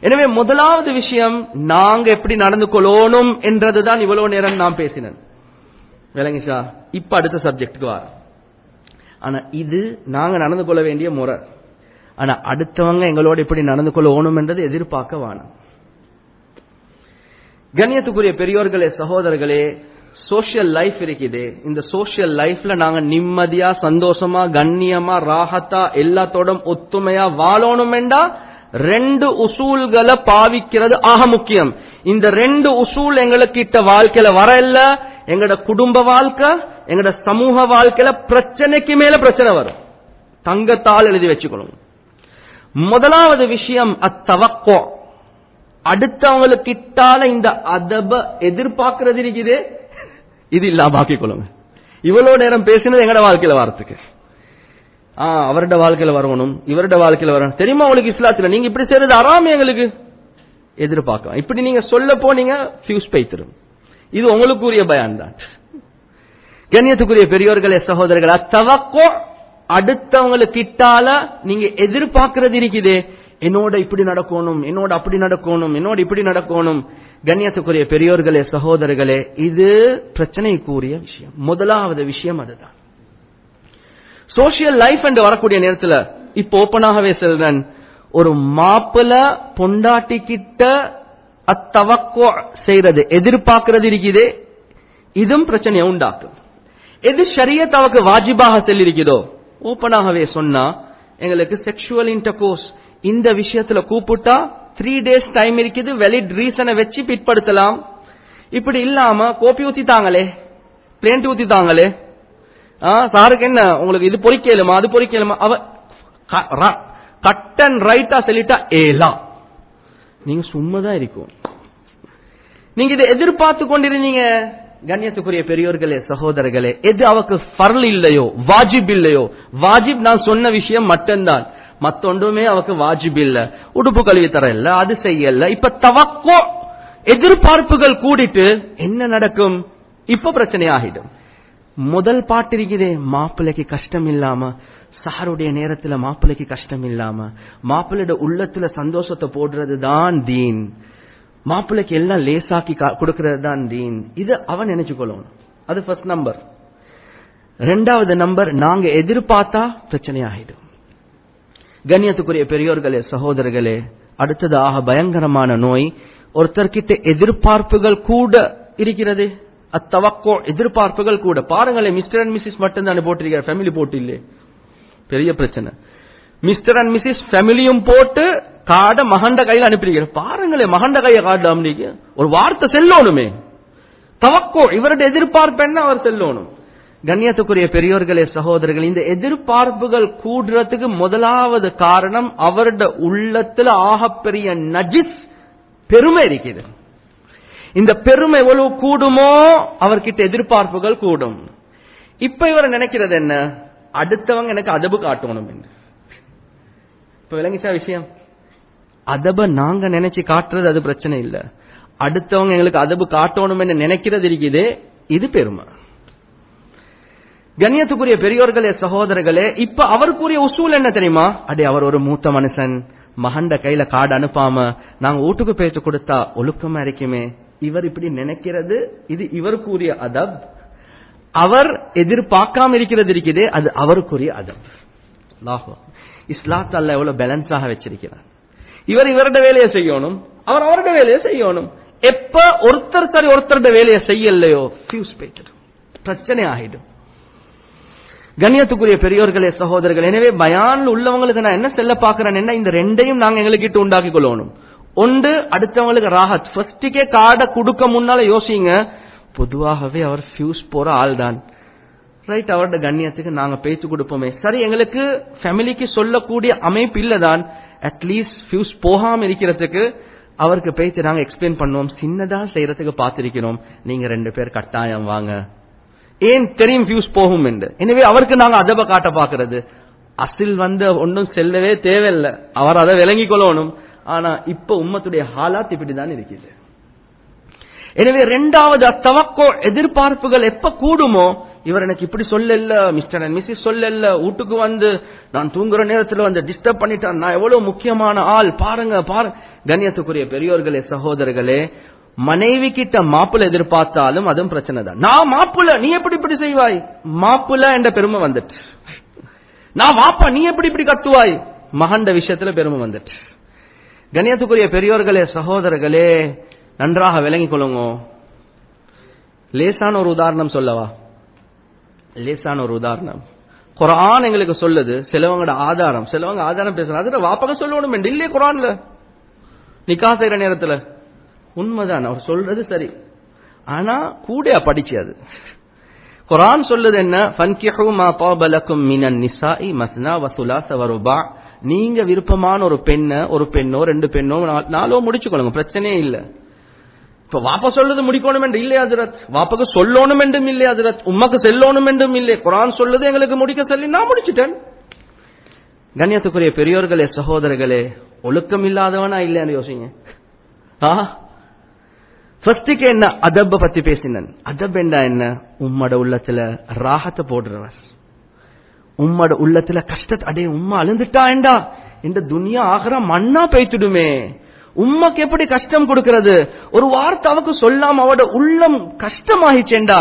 [SPEAKER 1] எனவே முதலாவது விஷயம் நாங்க எப்படி நடந்து கொள்ளணும் என்றதுதான் இவ்வளவு நேரம் நான் பேசினேன் விளங்கிச்சா இப்ப அடுத்த சப்ஜெக்டுக்கு வர ஆனா இது நாங்க நடந்து கொள்ள வேண்டிய முறை. ஆனா அடுத்தவங்க எங்களோட எப்படி நடந்து கொள்ளணும் என்றது எதிர்பார்க்க வேணாம். கண்ணியத்துக்குரிய பெரியோர்களே சகோதரர்களே சோசியல் லைஃப் இருக்குது. இந்த சோசியல் லைஃப்ல நாங்க நிம்மதியா சந்தோஷமா கண்ணியமா ராகத்தா எல்லாத்தோட ஒத்துமையா வாழணுமெண்டா ரெண்டு உசூல்களை பாவிக்கிறது ஆக முக்கியம். இந்த ரெண்டு உசூல் எங்களுக்கிட்ட வாழ்க்கையில வர இல்ல. எங்கட குடும்ப வாழ்க்கை எங்கட சமூக வாழ்க்கையில பிரச்சனைக்கு மேல பிரச்சனை வரும். தங்கத்தால் எழுதி வச்சுக்கணும். முதலாவது விஷயம் அத்தவக்கோ. அடுத்தவங்களுக்கிட்டால இந்த அதப எதிர்பார்க்கறது இருக்குது. இது இல்லாம பாக்கிக்கொள்ளுங்க இவ்வளவு நேரம் பேசினது எங்கட வாழ்க்கையில வாரத்துக்கு. அவரோட வாழ்க்கையில வரணும் இவரோட வாழ்க்கையில வரணும். தெரியுமா உங்களுக்கு இஸ்லாத்துல? நீங்க இப்படி செய்யறது அறாம எங்களுக்கு. எதிர்பார்க்கலாம். இப்படி நீங்க சொல்ல போனீங்க ஃபியூஸ் பைத்திரும் இது உங்களுக்குரிய பயான் தான். கண்ணியத்துக்குரிய பெரியோர்களே சகோதரர்கள் அத்தவக்கோ திட்டால நீங்க எதிர்பார்க்கறது இருக்குது. என்னோட இப்படி நடக்கணும் என்னோட அப்படி நடக்கணும் என்னோட இப்படி நடக்கணும். கண்ணியத்துக்குரிய பெரியோர்களே சகோதரர்களே இது பிரச்சனைக்குரிய விஷயம். முதலாவது விஷயம் அதுதான். சோசியல் லைஃப் என்று வரக்கூடிய நேரத்துல இப்ப ஓப்பனாகவே செல்றேன் ஒரு மாப்பிள பொண்டாட்டி கிட்ட அத்தவக்கோ செய்யறது எதிர்பார்க்கறது இருக்குது இதுவும் பிரச்சனையை உண்டாக்கும். எது ஷரியத் அவக்கு வாஜிபாக செல்லிருக்கிறதோ ஓப்பனாகவே சொன்னா எங்களுக்கு செக்ஷுவல் இன்டர்கோர்ஸ் இந்த விஷயத்துல கூப்பிட்டா த்ரீ டேஸ் டைம் இருக்குது வெலிட் ரீசனை வச்சு பிற்படுத்தலாம். இப்படி இல்லாம கோப்பி ஊத்தித்தாங்களே பிளேண்ட் ஊத்தித்தாங்களே சாருக்கு என்ன? உங்களுக்கு இது பொறிக்கலுமா அது பொறிக்கலுமா? அவ கட் அண்ட் ரைட்டா சொல்லிட்டா ஏலா. நீங்க சும்மாதான் இருக்கும். நீங்க இதை எதிர்பார்த்து கொண்டிருந்தீங்க. கண்ணியத்துக்குரிய பெரியோர்களே சகோதரர்களே எது அவக்கு ஃபர்ல் இல்லையோ வாஜிப் இல்லையோ? வாஜிப் நான் சொன்ன விஷயம் மட்டும்தான். மத்தொன்றுமே அவக்கு வாஜிப் இல்ல. உடுப்பு கழுவி தர இல்ல அது செய்யல. இப்ப தவக்கோ எதிர்பார்ப்புகள் கூடிட்டு என்ன நடக்கும்? இப்ப பிரச்சனை ஆகிடும். முதல் பாட்டு இருக்குதே மாப்பிள்ளைக்கு கஷ்டம் இல்லாம சாருடைய நேரத்துல மாப்பிள்ளைக்கு கஷ்டம் இல்லாம மாப்பிள்ளையோட உள்ளத்துல சந்தோஷத்தை போடுறது தான். தீன் மாப்பிள்ளைக்கு எல்லாம் லேசாக்கி கொடுக்கறது தான் தீன். இது அவன் நினைச்சுக்கொள்ளணும் அது ஃபர்ஸ்ட் நம்பர் ரெண்டாவது நம்பர் நாங்க எதிர்பார்த்தா பிரச்சனை ஆகிடும் கண்ணியத்துக்குரிய பெரியோர்களே சகோதரர்களே அடுத்ததாக பயங்கரமான நோய். ஒருத்தர்கிட்ட எதிர்பார்ப்புகள் கூட இருக்கிறது. அத்தவக்கோ எதிர்பார்ப்புகள் கூட. பாருங்களேன் மிஸ்டர் அண்ட் மிஸ்ஸஸ் மட்டும் தானே ஃபேமிலி போட்டு இல்லையே. பெரிய பிரச்சனை. மிஸ்டர் அண்ட் மிஸ்ஸஸ் ஃபேமிலியும் போட்டு காட மகண்ட கையில் அனுப்பியிருக்கிறார் பாருங்களேன் மகண்ட கையை காடு அனுப்பிக்க ஒரு வார்த்தை செல்லணுமே. தவக்கோ இவருடைய எதிர்பார்ப்பு என்ன? அவர் செல்லணும். கண்ணியத்துக்குரிய பெரியோர்களே சகோதரர்கள் இந்த எதிர்பார்ப்புகள் கூடுறதுக்கு முதலாவது காரணம் அவருடைய உள்ளத்துல ஆகப்பெரிய நஜிஸ் பெருமை இருக்குது இந்த பெருமை எவ்வளவு கூடுமோ அவர்கிட்ட எதிர்பார்ப்புகள் கூடும். இப்ப இவர் நினைக்கிறது என்ன? அடுத்தவங்க எனக்கு அதபு காட்டணும் இப்ப விளங்கிச்சா விஷயம்? அதப நாங்க நினைச்சு காட்டுறது அது பிரச்சனை இல்ல. அடுத்தவங்க எங்களுக்கு அதபு காட்டணும் நினைக்கிறது இருக்குது. இது பெருமை. கண்ணியத்துக்குரிய பெரியோர்களே சகோதரர்களே இப்ப அவருக்குரிய உசூல் என்ன தெரியுமா? அடே அவர் ஒரு மூத்த மனுஷன். மகண்ட கையில காடு அனுப்பாம நாங்க வீட்டுக்கு பேச்சு கொடுத்தா ஒழுக்கமா இருக்குமே. இவர் இப்படி நினைக்கிறது இது இவருக்குரிய அதப். அவர் எதிர்பார்க்காம இருக்கிறது இருக்குது அது அவருக்குரிய அதப். இஸ்லாத்த அல்ல எவ்வளவு பேலன்ஸாக வச்சிருக்கிறார். இவர் இவருடைய வேலையை செய்யணும் அவர் அவருடைய வேலையை செய்யணும். எப்ப ஒருத்தர் சரி ஒருத்தருடைய வேலையை செய்யலையோ ஃபியூஸ் போயிட்டு பிரச்சனை ஆகிடும். கண்ணியத்துக்குரிய பெரியோர்களே சகோதரர்கள் எனவே பயான் உள்ளவங்களுக்கு நான் என்ன செல்ல பாக்குறேன் என்ன இந்த ரெண்டையும் நாங்க எங்களுக்கு உண்டாக்கி கொள்ளணும்? ஒன்று அடுத்தவங்களுக்கு ராஹத் ஃபர்ஸ்டுக்கே கார்டை கொடுக்க முன்னால யோசிங்க. பொதுவாகவே அவர் ஃபியூஸ் போற ஆள் தான் ரைட் அவரோட கண்ணியத்துக்கு நாங்க பேச்சு கொடுப்போமே. சரி எங்களுக்கு ஃபேமிலிக்கு சொல்லக்கூடிய அமைப்பு இல்லதான். அட்லீஸ்ட் ஃபியூஸ் போகாம இருக்கிறதுக்கு அவருக்கு பேச்சு நாங்க எக்ஸ்பிளைன் பண்ணுவோம். சின்னதா செய்யறதுக்கு பார்த்திருக்கிறோம். நீங்க ரெண்டு பேர் கட்டாயம் வாங்க. ஏன் தெரியும் ஃபியூஸ் போகும் என்று? எனவே அவருக்கு நாங்க அதப காட்ட பாக்குறது அசில் வந்து ஒன்றும் செல்லவே தேவையில்லை. அவர் அதை விளங்கி கொள்ளணும். ஆனா இப்ப உம்மத்துடைய ஹாலாத் இப்படிதான் இருக்குது. எனவே ரெண்டாவது அத்தவக்கோ எதிர்பார்ப்புகள் எப்ப கூடுமோ இவர் எனக்கு இப்படி சொல்லல மிஸ்டர் அண்ட் மிஸ்ஸஸ் சொல்லல வீட்டுக்கு வந்து நான் தூங்குற நேரத்தில் வந்து டிஸ்டர்ப் பண்ணிட்டான் நான் எவ்வளவு முக்கியமான ஆள் பாருங்க பாரு கண்ணியத்துக்குரிய பெரியோர்களே சகோதரர்களே மனைவி கிட்ட மாப்பிள்ள எதிர்பார்த்தாலும் அதுவும் பிரச்சனை தான். நான் மாப்பிள்ள நீ எப்படி இப்படி செய்வாய்? மாப்பிள்ள என்ற பெருமை வந்துட்டு. நான் வாப்பா நீ எப்படி இப்படி கத்துவாய்? மகண்ட விஷயத்துல பெருமை வந்துட்டு. கண்ணியத்துக்குரிய பெரியோர்களே சகோதரர்களே நன்றாக விளங்கிக் கொள்ளுங்க. லேசான ஒரு உதாரணம் சொல்லவா? லேசான ஒரு உதாரணம். குரான் எங்களுக்கு சொல்லுது சிலவங்களோட ஆதாரம். சிலவங்க ஆதாரம் பேசுறாங்க. அதுல வாப்பக சொல்லணும் இல்லையே குரான்ல நிக்கா செய்யற நேரத்துல. உண்மைதான் அவர் சொல்றது சரி. ஆனா கூட படிச்சு அது. குரான் சொல்லுது என்ன? ஃபன்கிஹு மா தாபலக்கும் மினன் நிசாஇ மஸ்னா வ சுலாச வ ருபா. நீங்க விருப்பமான ஒரு பெண்ண ஒரு பெண்ணோ ரெண்டு பெண்ணோ நா- நாலோ முடிச்சுக்கொள்ளுங்க. பிரச்சனையே இல்ல. இப்ப வாப்பா சொல்லுது முடிக்கணும் என்று இல்லையா ஹஜரத்? வாப்பாக்கு சொல்லணும் என்றும் இல்லையா ஹஜரத்? உமக்கு செல்லணும் என்றும் இல்லை குரான் சொல்லுது எங்களுக்கு முடிக்க சொல்லி நான் முடிச்சிட்டேன். கண்ணியத்துக்குரிய பெரியோர்களே சகோதரர்களே ஒழுக்கம் இல்லாதவனா இல்லையான்னு யோசிங்க. ஆஹா ஃபர்ஸ்டுக்கு என்ன? அதப்ப பத்தி பேசினேன். அதப் என்ன என்ன? உம்மட உள்ளத்துல ராகத்தை போடுறவர். உம்மோட உள்ளத்துல கஷ்டத்தை அடே உம்மா அழுந்துட்டாண்டா இந்த துனியா ஆகிற மண்ணா பெய்த்துடுமே. உம்மக்கு எப்படி கஷ்டம் கொடுக்கிறது? ஒரு வார்த்தை அவக்கு சொல்லாம அவட உள்ளம் கஷ்டமாகிச்சேண்டா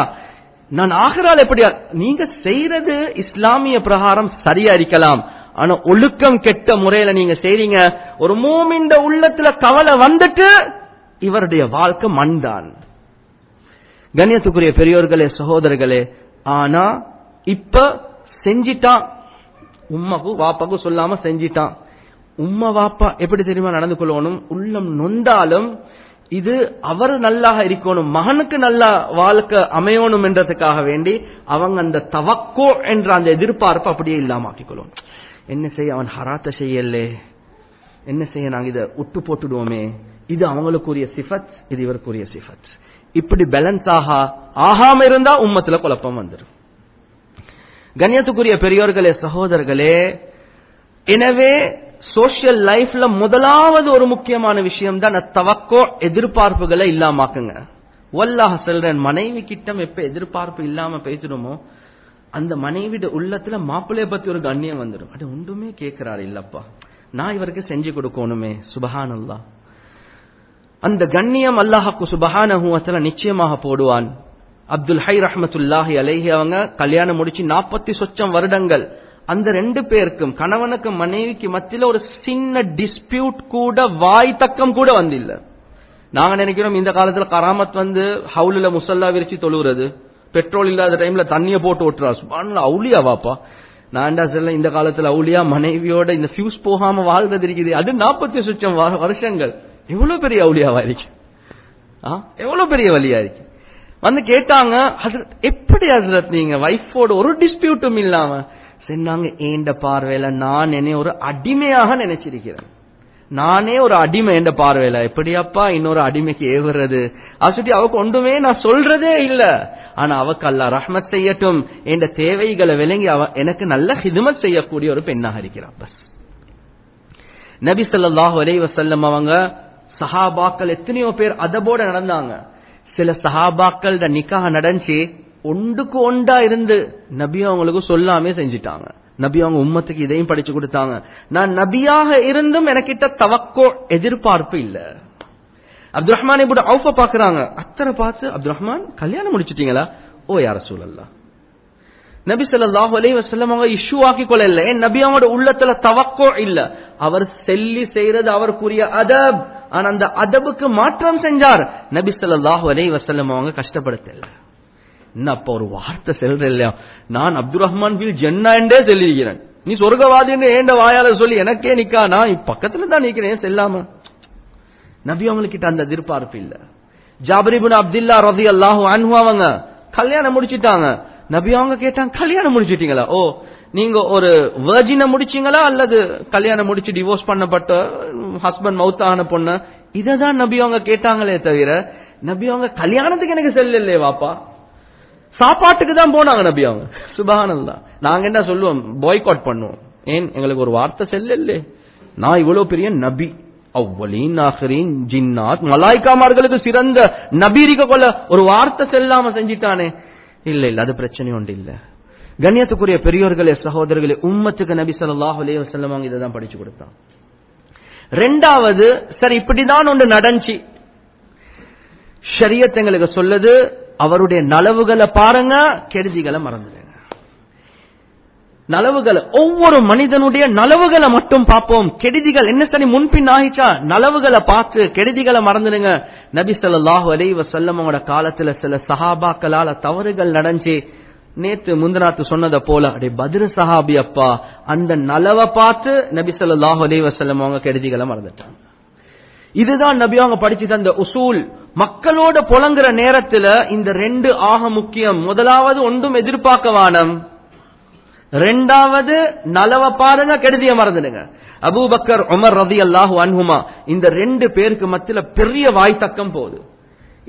[SPEAKER 1] நான் ஆகிறால் எப்படி? நீங்க செய்யறது இஸ்லாமிய பிரகாரம் சரியா இருக்கலாம் ஆனா ஒழுக்கம் கெட்ட முறையில நீங்க செய்றீங்க. ஒரு மூமிண்ட உள்ளத்துல கவலை வந்துட்டு இவருடைய வாழ்க்கை மண்தான். கண்ணியத்துக்குரிய பெரியோர்களே சகோதரர்களே ஆனா இப்ப செஞ்சிட்டான் உம்மகு வாப்பாக்கு சொல்லாம செஞ்சிட்டான் உம்மா வாப்பா எப்படி தெரியுமா நடந்து கொள்ளணும்? உள்ளம் நொந்தாலும் இது அவர் நல்லாக இருக்கணும் மகனுக்கு நல்ல வாழ்க்கை அமையணும் என்றதுக்காக வேண்டி அவங்க அந்த தவக்கோ என்ற அந்த எதிர்பார்ப்பு அப்படியே இல்லாம ஆக்கிக்கொள்ளும் என்ன செய்ய அவன் ஹராத்த செய்யலே என்ன செய்ய நாங்க இதை உட்டு போட்டுடுவோமே? இது அவங்களுக்குரிய சிஃபத் இது இவருக்குரிய சிஃபத். இப்படி பேலன்ஸ் ஆகா ஆகாம இருந்தா உம்மத்துல குழப்பம் வந்துடும் கண்ணியத்துக்குரிய பெரியோர்களே சகோதரர்களே எனவே சோசியல் லைஃப்ல முதலாவது ஒரு முக்கியமான விஷயம் தான் தவக்கோ எதிர்பார்ப்புகளை இல்லாமாக்குங்க. வல்லாஹ் சொல்றேன் மனைவி கிட்டம் எப்ப எதிர்பார்ப்பு இல்லாம பேசிடுமோ அந்த மனைவிட உள்ளத்துல மாப்பிள்ளைய பத்தி ஒரு கண்ணியம் வந்துடும். அது ஒன்றுமே கேட்கிறாரு இல்லப்பா. நான் இவருக்கு செஞ்சு கொடுக்கணுமே சுபஹானல்லா அந்த கண்ணியம் அல்லாஹாக்கு சுபஹானஹுவத்துல நிச்சயமாக போடுவான். அப்துல் ஹை ரஹமத்துல்லாஹி அலேஹி அவங்க கல்யாணம் முடிச்சு நாற்பத்தி சொச்சம் வருடங்கள். அந்த ரெண்டு பேருக்கும் கணவனுக்கும் மனைவிக்கு மத்தியில ஒரு சின்ன டிஸ்பியூட் கூட வாய் தக்கம் கூட வந்தில்ல. நாங்க நினைக்கிறோம் இந்த காலத்துல கராமத் வந்து ஹவுலில் முசல்லா விரிச்சு தொழுகிறது பெட்ரோல் இல்லாத டைம்ல தண்ணியை போட்டு ஓட்டுறா. சுபான்ல அவுளியா வாப்பா. நான்டா சொல்ல இந்த காலத்துல அவுளியா மனைவியோட இந்த ஃபியூஸ் போகாம வாழ்றது இருக்குது. அது நாற்பத்தி சுச்சம் வருஷங்கள். எவ்வளவு பெரிய அவுளியாவா இருக்கு? ஆ, எவ்வளவு பெரிய வழியா இருக்கு? வந்து கேட்டாங்க ஹஸ்ரத், எப்படி ஹசரத் நீங்க? வைஃபோட ஒரு டிஸ்பியூட்டும் இல்லாம. சொன்னாங்க ஏண்ட பார்வையில? நான் என்னை ஒரு அடிமையாக நினைச்சிருக்கிறேன். நானே ஒரு அடிமை என்ற பார்வையில? எப்படியாப்பா இன்னொரு அடிமைக்கு ஏவுறது? அசுட்டி அவ ஒன்றுமே நான் சொல்றதே இல்ல. ஆனா அவக்கு அல்ல ரஹ்மத் செய்யட்டும். என்ற தேவைகளை விளங்கி அவ எனக்கு நல்ல ஹிதுமத் செய்யக்கூடிய ஒரு பெண்ணாக இருக்கிறார் பஸ். நபி ஸல்லல்லாஹு அலைஹி அவங்க சஹாபாக்கள் எத்தனையோ பேர் அதபோட நடந்தாங்க. சில சஹாபாக்கள் நிக்காக நடந்துச்சு ஒன்றுக்கு ஒண்டா இருந்து நபி அவங்களுக்கு சொல்லாமே செஞ்சிட்டாங்க. நபி அவங்க உம்மத்துக்கு இதையும் படிச்சு கொடுத்தாங்க. நான் நபியாக இருந்தும் எனக்கிட்ட தவக்கோ எதிர்பார்ப்பு இல்ல. அப்துல் ரஹ்மான் இப்படி அவுஃப பாக்குறாங்க. அத்தனை பார்த்து அப்துல் ரஹ்மான் கல்யாணம் முடிச்சிட்டீங்களா? ஓ யார சூழல்லா நபி சொல்லாஹு அலி வசல்லம் அவங்க இஷ்யூ ஆக்கி கொள்ளல ஏன்? நபி அவங்களோட உள்ளத்துல தவக்கோ இல்ல. அவர் செல்லி செய்யறது அவருக்குரிய அதப். ஆனா அந்த அதபுக்கு மாற்றம் செஞ்சார். நபி சொல்லாஹு அலை வசல்லம் அவங்க கஷ்டப்படுத்தல. என்ன அப்ப ஒரு வார்த்தை செல்ற இல்லையா? நான் அப்துல் ரஹ்மான் பில் ஜென்னா என்றே சொல்லியிருக்கிறேன். நீ சொர்க்கவாதின்னு ஏண்ட வாயால சொல்லி எனக்கே நிக்கா? நான் பக்கத்துல தான் நிக்கிறேன் செல்லாம. நபி அவங்ககிட்ட அந்த எதிர்பார்ப்பு இல்ல. ஜாபரிபுன் அப்துல்லா ரதி அல்லாஹு அன்ஹு அவங்க கல்யாணம் முடிச்சிட்டாங்க. நபி அவங்க கேட்டாங்க கல்யாணம் முடிச்சிட்டீங்களா? ஓ நீங்க ஒரு வேர்ஜினை முடிச்சீங்களா அல்லது கல்யாணம் முடிச்சு டிவோர்ஸ் பண்ணப்பட்ட ஹஸ்பண்ட் மவுத் ஆன பொண்ணு? இதை தான் நபி அவங்க கேட்டாங்களே தவிர நபி அவங்க கல்யாணத்துக்கு எனக்கு செல்லலே வாப்பா. சாப்பாட்டுக்கு தான் போனாங்க நபி அவங்க. சுபஹானல்லா. நாங்க என்ன சொல்லுவோம்? பாய்காட் பண்ணுவோம். ஏன்? எங்களுக்கு ஒரு வார்த்தை செல்லலே நான் இவ்வளவு பெரிய நபி. அவ்வளீன் ஆஹரீன் ஜின்னாத். மலாய்க்காமார்களுக்கு சிறந்த நபீரிக்க கொள்ள ஒரு வார்த்தை செல்லாம செஞ்சிட்டானே. இல்ல இல்ல அது பிரச்சனை ஒன்று இல்லை. கண்ணியத்துக்குரிய பெரியோர்களே சகோதரர்களே உம்மத்துக்கு நபி சொல்லாஹ் அலைஹி வஸல்லம் அவங்க இதை தான் படிச்சு கொடுத்தான். ரெண்டாவது சரி இப்படிதான் ஒன்று நடந்துச்சு. ஷரியத் எங்களுக்கு சொல்லுது அவருடைய நலவுகளை பாருங்க கெடுதிகளை மறந்துடுங்க. நலவுகளை ஒவ்வொரு மனிதனுடைய நலவுகளை மட்டும் பார்ப்போம். கெடுதிகள் என்ன சரி முன்பின் ஆகிச்சா நலவுகளை பார்த்து கெடுதிகளை மறந்துடுங்க. நபி சொல்லாஹு அலைஹி வஸல்லம் காலத்துல சில சஹாபாக்களால தவறுகள் நடந்துச்சு. நேத்து முந்தநாத்து சொன்னதை போல அடே பத்ர சஹாபி அப்பா அந்த நலவை பார்த்து நபி ஸல்லல்லாஹு அலைஹி வஸல்லம் அவங்க கெடுதிகளை மறந்துட்டாங்க. இதுதான் நபி அவங்க படிச்சு தந்த உசூல். மக்களோட புலங்குற நேரத்துல இந்த ரெண்டு ஆக முக்கியம். முதலாவது ஒன்றும் எதிர்பார்க்க வானம். ரெண்டாவது நலவ பாருங்க கெடுதிய மறந்துடுங்க. அபூபக்கர் உமர் ரதி அல்லாஹு அன்ஹுமா இந்த ரெண்டு பேருக்கு மத்தியில பெரிய வாய் தக்கம் போகுது.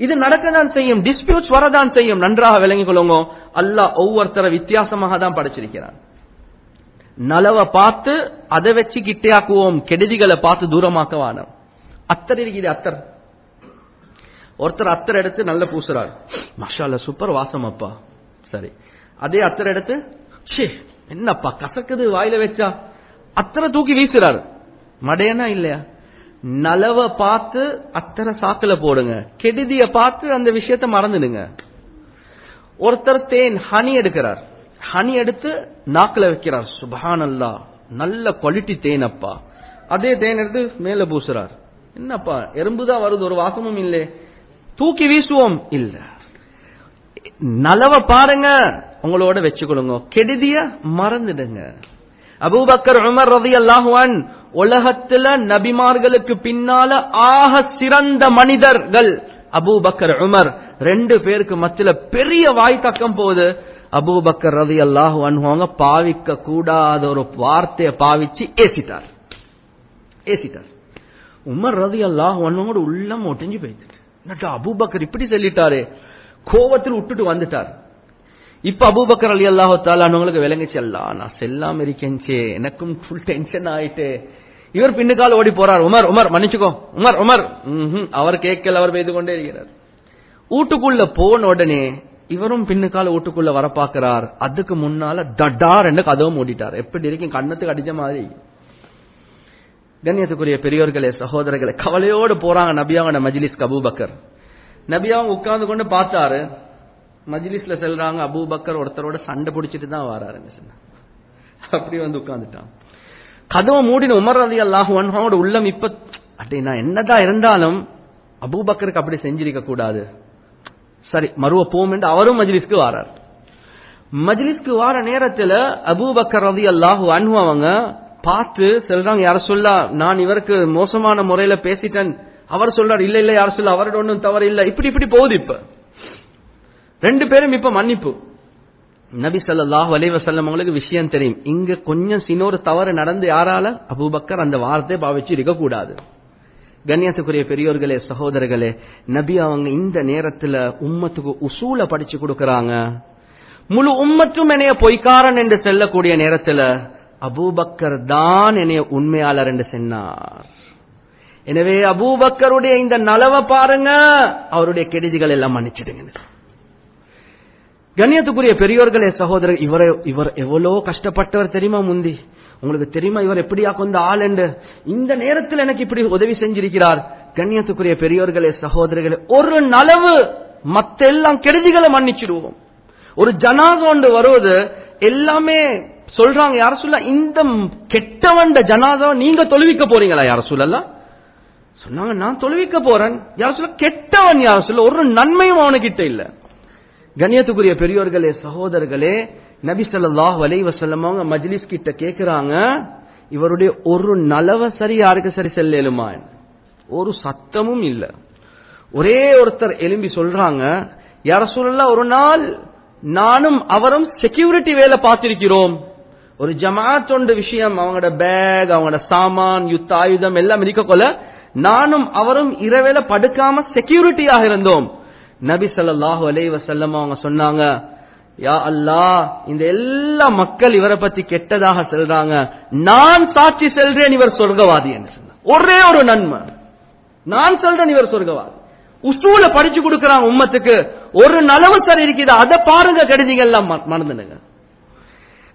[SPEAKER 1] இது நடக்கதான் செய்யும் டிஸ்பியூட்ஸ் வரதான் செய்யும். நன்றாக விளங்கிக் கொள்ளுங்க. அல்லாஹ் ஒவ்வொருத்தரை வித்தியாசமாக தான் படைச்சிருக்கிறான். நலவை பார்த்து அதை வச்சு கிட்டையாக்குவோம். கெடுதிகளை பார்த்து தூரமாக்கவானம் அத்தர் இருக்குது அத்தர். ஒருத்தர் அத்தர் எடுத்து நல்ல பூசுறாரு. மஷால சூப்பர் வாசம் அப்பா சரி. அதே அத்தர் எடுத்து ச்சே என்னப்பா கசக்குது வாயில வச்சா. அத்தரை தூக்கி வீசுறாரு. மடையனா இல்லையா? நலவ பார்த்து அத்தனை சாக்கில் போடுங்க. கெடுதிய பார்த்து அந்த விஷயத்த மறந்துடுங்க. ஒருத்தர் தேன் ஹனி எடுக்கிறார். ஹனி எடுத்து நாக்கில் வைக்கிறார். சுபஹான் அல்லா நல்ல குவாலிட்டி தேன் அப்பா. அதே தேன் எடுத்து மேல பூசுறார். என்னப்பா எறும்புதான் வருது ஒரு வாசமும் இல்லை. தூக்கி வீசுவோம்? இல்ல. நலவ பாருங்க உங்களோட வச்சுக்கொள்ளுங்க. கெடுதிய மறந்துடுங்க. அபூபக்கர் உமர் ரதி அல்லாஹுவான் உலகத்துல நபிமார்களுக்கு பின்னால ஆக சிறந்த மனிதர்கள் அபூபக்கர் உமர். ரெண்டு பேருக்கு மத்தியில பெரிய வாய் தக்கம் போகுது. அபூபக்கர் ரதி அல்லாஹு அனுபவங்க பாவிக்க கூடாத ஒரு வார்த்தையை பாவிச்சு ஏசிட்டார். ஏசிட்டார். உமர் ரதி அல்லாஹ் அன்ஹுவோட உள்ளம் ஒட்டிஞ்சு போயிட்டு அபூபக்கர் இப்படி சொல்லிட்டாரு. கோவத்தில் விட்டுட்டு வந்துட்டார். இப்ப அபூபக்கர் அலி அல்லாஹு தாலானவங்களுக்கு விளங்கிச்சு அல்லா நான் செல்லாம இருக்கேன்ச்சே எனக்கும் ஃபுல் டென்ஷன் ஆயிட்டு. இவர் பின்னுக்கால் ஓடி போறார். உமர் உமர் மன்னிச்சுக்கோ. Umar Umar. அவர் கேட்கல அவர் பெய்து கொண்டே இருக்கிறார். வீட்டுக்குள்ள போன உடனே இவரும் பின்னுக்கால வீட்டுக்குள்ள வர பாக்குறார் அதுக்கு முன்னால தடார் என்று கதவும் மூடிட்டார். எப்படி இருக்கும் கண்ணத்துக்கு அடிச்ச மாதிரி. கண்ணியத்துக்குரிய பெரியோர்களே சகோதரர்களே கவலையோடு போறாங்க நபியாவோட மஜிலிஸ் அபூபக்கர். நபியாவும் உட்கார்ந்து கொண்டு பார்த்தாரு. மஜிலிஸ்ல செல்றாங்க. அபூபக்கர் ஒருத்தரோட சண்டை பிடிச்சிட்டு தான் வராருங்க சொன்னா அப்படி வந்து உட்கார்ந்துட்டான். கதவை மூடின உமர் ரதி அல்லாஹு அவனோட உள்ளம் இப்ப அப்படின்னா நான் என்னதான் இருந்தாலும் அபூபக்கருக்கு அப்படி செஞ்சிருக்க கூடாது. சரி மறுவ போம் என்று அவரும் மஜ்லிஸ்க்கு வாரார். மஜ்லிஸ்க்கு வார நேரத்துல அபூபக்கர் ரதி அல்லாஹு அன்பு அவங்க பார்த்து சொல்றாங்க யார சொல்லா நான் இவருக்கு மோசமான முறையில பேசிட்டேன். அவர் சொல்றாரு இல்ல இல்ல யார சொல்ல அவரோட ஒன்றும் தவறு இல்ல. இப்படி இப்படி போகுது இப்ப. ரெண்டு பேரும் இப்ப மன்னிப்பு. நபி ஸல்லல்லாஹு அலைஹி வஸல்லம் அவங்களுக்கு விஷயம் தெரியும். இங்க கொஞ்சம் சின்னொரு தவறு நடந்து யாரால அபூபக்கர் அந்த வார்த்தையை பாவிச்சு இருக்கக்கூடாது கண்ணியத்துக்குரிய பெரியோர்களே சகோதரர்களே நபி அவங்க இந்த நேரத்துல உம்மத்துக்கு உசூல படிச்சு கொடுக்கறாங்க. முழு உம்மத்தும் என்னைய பொய்க்காரன் என்று செல்லக்கூடிய நேரத்துல அபூபக்கர் தான் என்னைய உண்மையாளர் என்று சொன்னார். எனவே அபூபக்கருடைய இந்த நலவை பாருங்க அவருடைய கெடுதிகள் எல்லாம் மன்னிச்சிடுங்க. கண்ணியத்துக்குரிய பெரியோர்களே சகோதரர் இவரை இவர் எவ்வளோ கஷ்டப்பட்டவர் தெரியுமா முந்தி? உங்களுக்கு தெரியுமா இவர் எப்படியா கொண்ட ஆள் என்று? இந்த நேரத்தில் எனக்கு இப்படி உதவி செஞ்சிருக்கிறார். கண்ணியத்துக்குரிய பெரியோர்களே சகோதரர்களே ஒரு நலவு மத்த எல்லாம் கெடுதிகளை மன்னிச்சிடுவோம். ஒரு ஜனாத ஒன்று வருவது எல்லாமே சொல்றாங்க யார சொல்ல இந்த கெட்டவண்ட ஜனாதாவை நீங்க தொழுவிக்க போறீங்களா யார சொல்லலாம் சொன்னாங்க நான் தொழுவிக்க போறேன். யார சொல்ல? கெட்டவன் யார சொல்ல? ஒரு நன்மையும் அவனுக்கிட்ட இல்லை. கண்ணியத்துக்குரிய பெரியோர்களே சகோதரர்களே நபி சொல்லாஹ் அலைஹி வஸல்லம் அவங்க மஜ்லிஸ் கிட்ட கேட்கிறாங்க இவருடைய ஒரு நலவ சரி யாருக்கு சரி செல்லுமா ஒரு சத்தமும் இல்லை. ஒரே ஒருத்தர் எலும்பி சொல்றாங்க யார சொல்லலாம் ஒரு நாள் நானும் அவரும் செக்யூரிட்டி வேலை பார்த்திருக்கிறோம். ஒரு ஜமாத் ஒன்று விஷயம் அவங்களோட பேக் அவங்களோட சாமான் யுத்த ஆயுதம் எல்லாம் இருக்க கொள்ள நானும் அவரும் இரவேல படுக்காம செக்யூரிட்டியாக இருந்தோம். நபி சல்லாஹு அலைஹி வஸல்லம் அவங்க சொன்னாங்க யா அல்லாஹ் இந்த எல்லா மக்கள் இவரை பத்தி கெட்டதாக செல்றாங்க. நான் சாட்சி செல்றேன் இவர் சொர்க்கவாதி என்று சொன்னார் ஒரே ஒரு நன்மை. நான் சொல்றேன் இவர் சொர்க்கவாதி. உசூல படிச்சு கொடுக்கறாங்க உம்மத்துக்கு. ஒரு நலவு சரி இருக்குது அதை பாருங்க கெடுதிகள்லாம் ம- மறந்துடுங்க.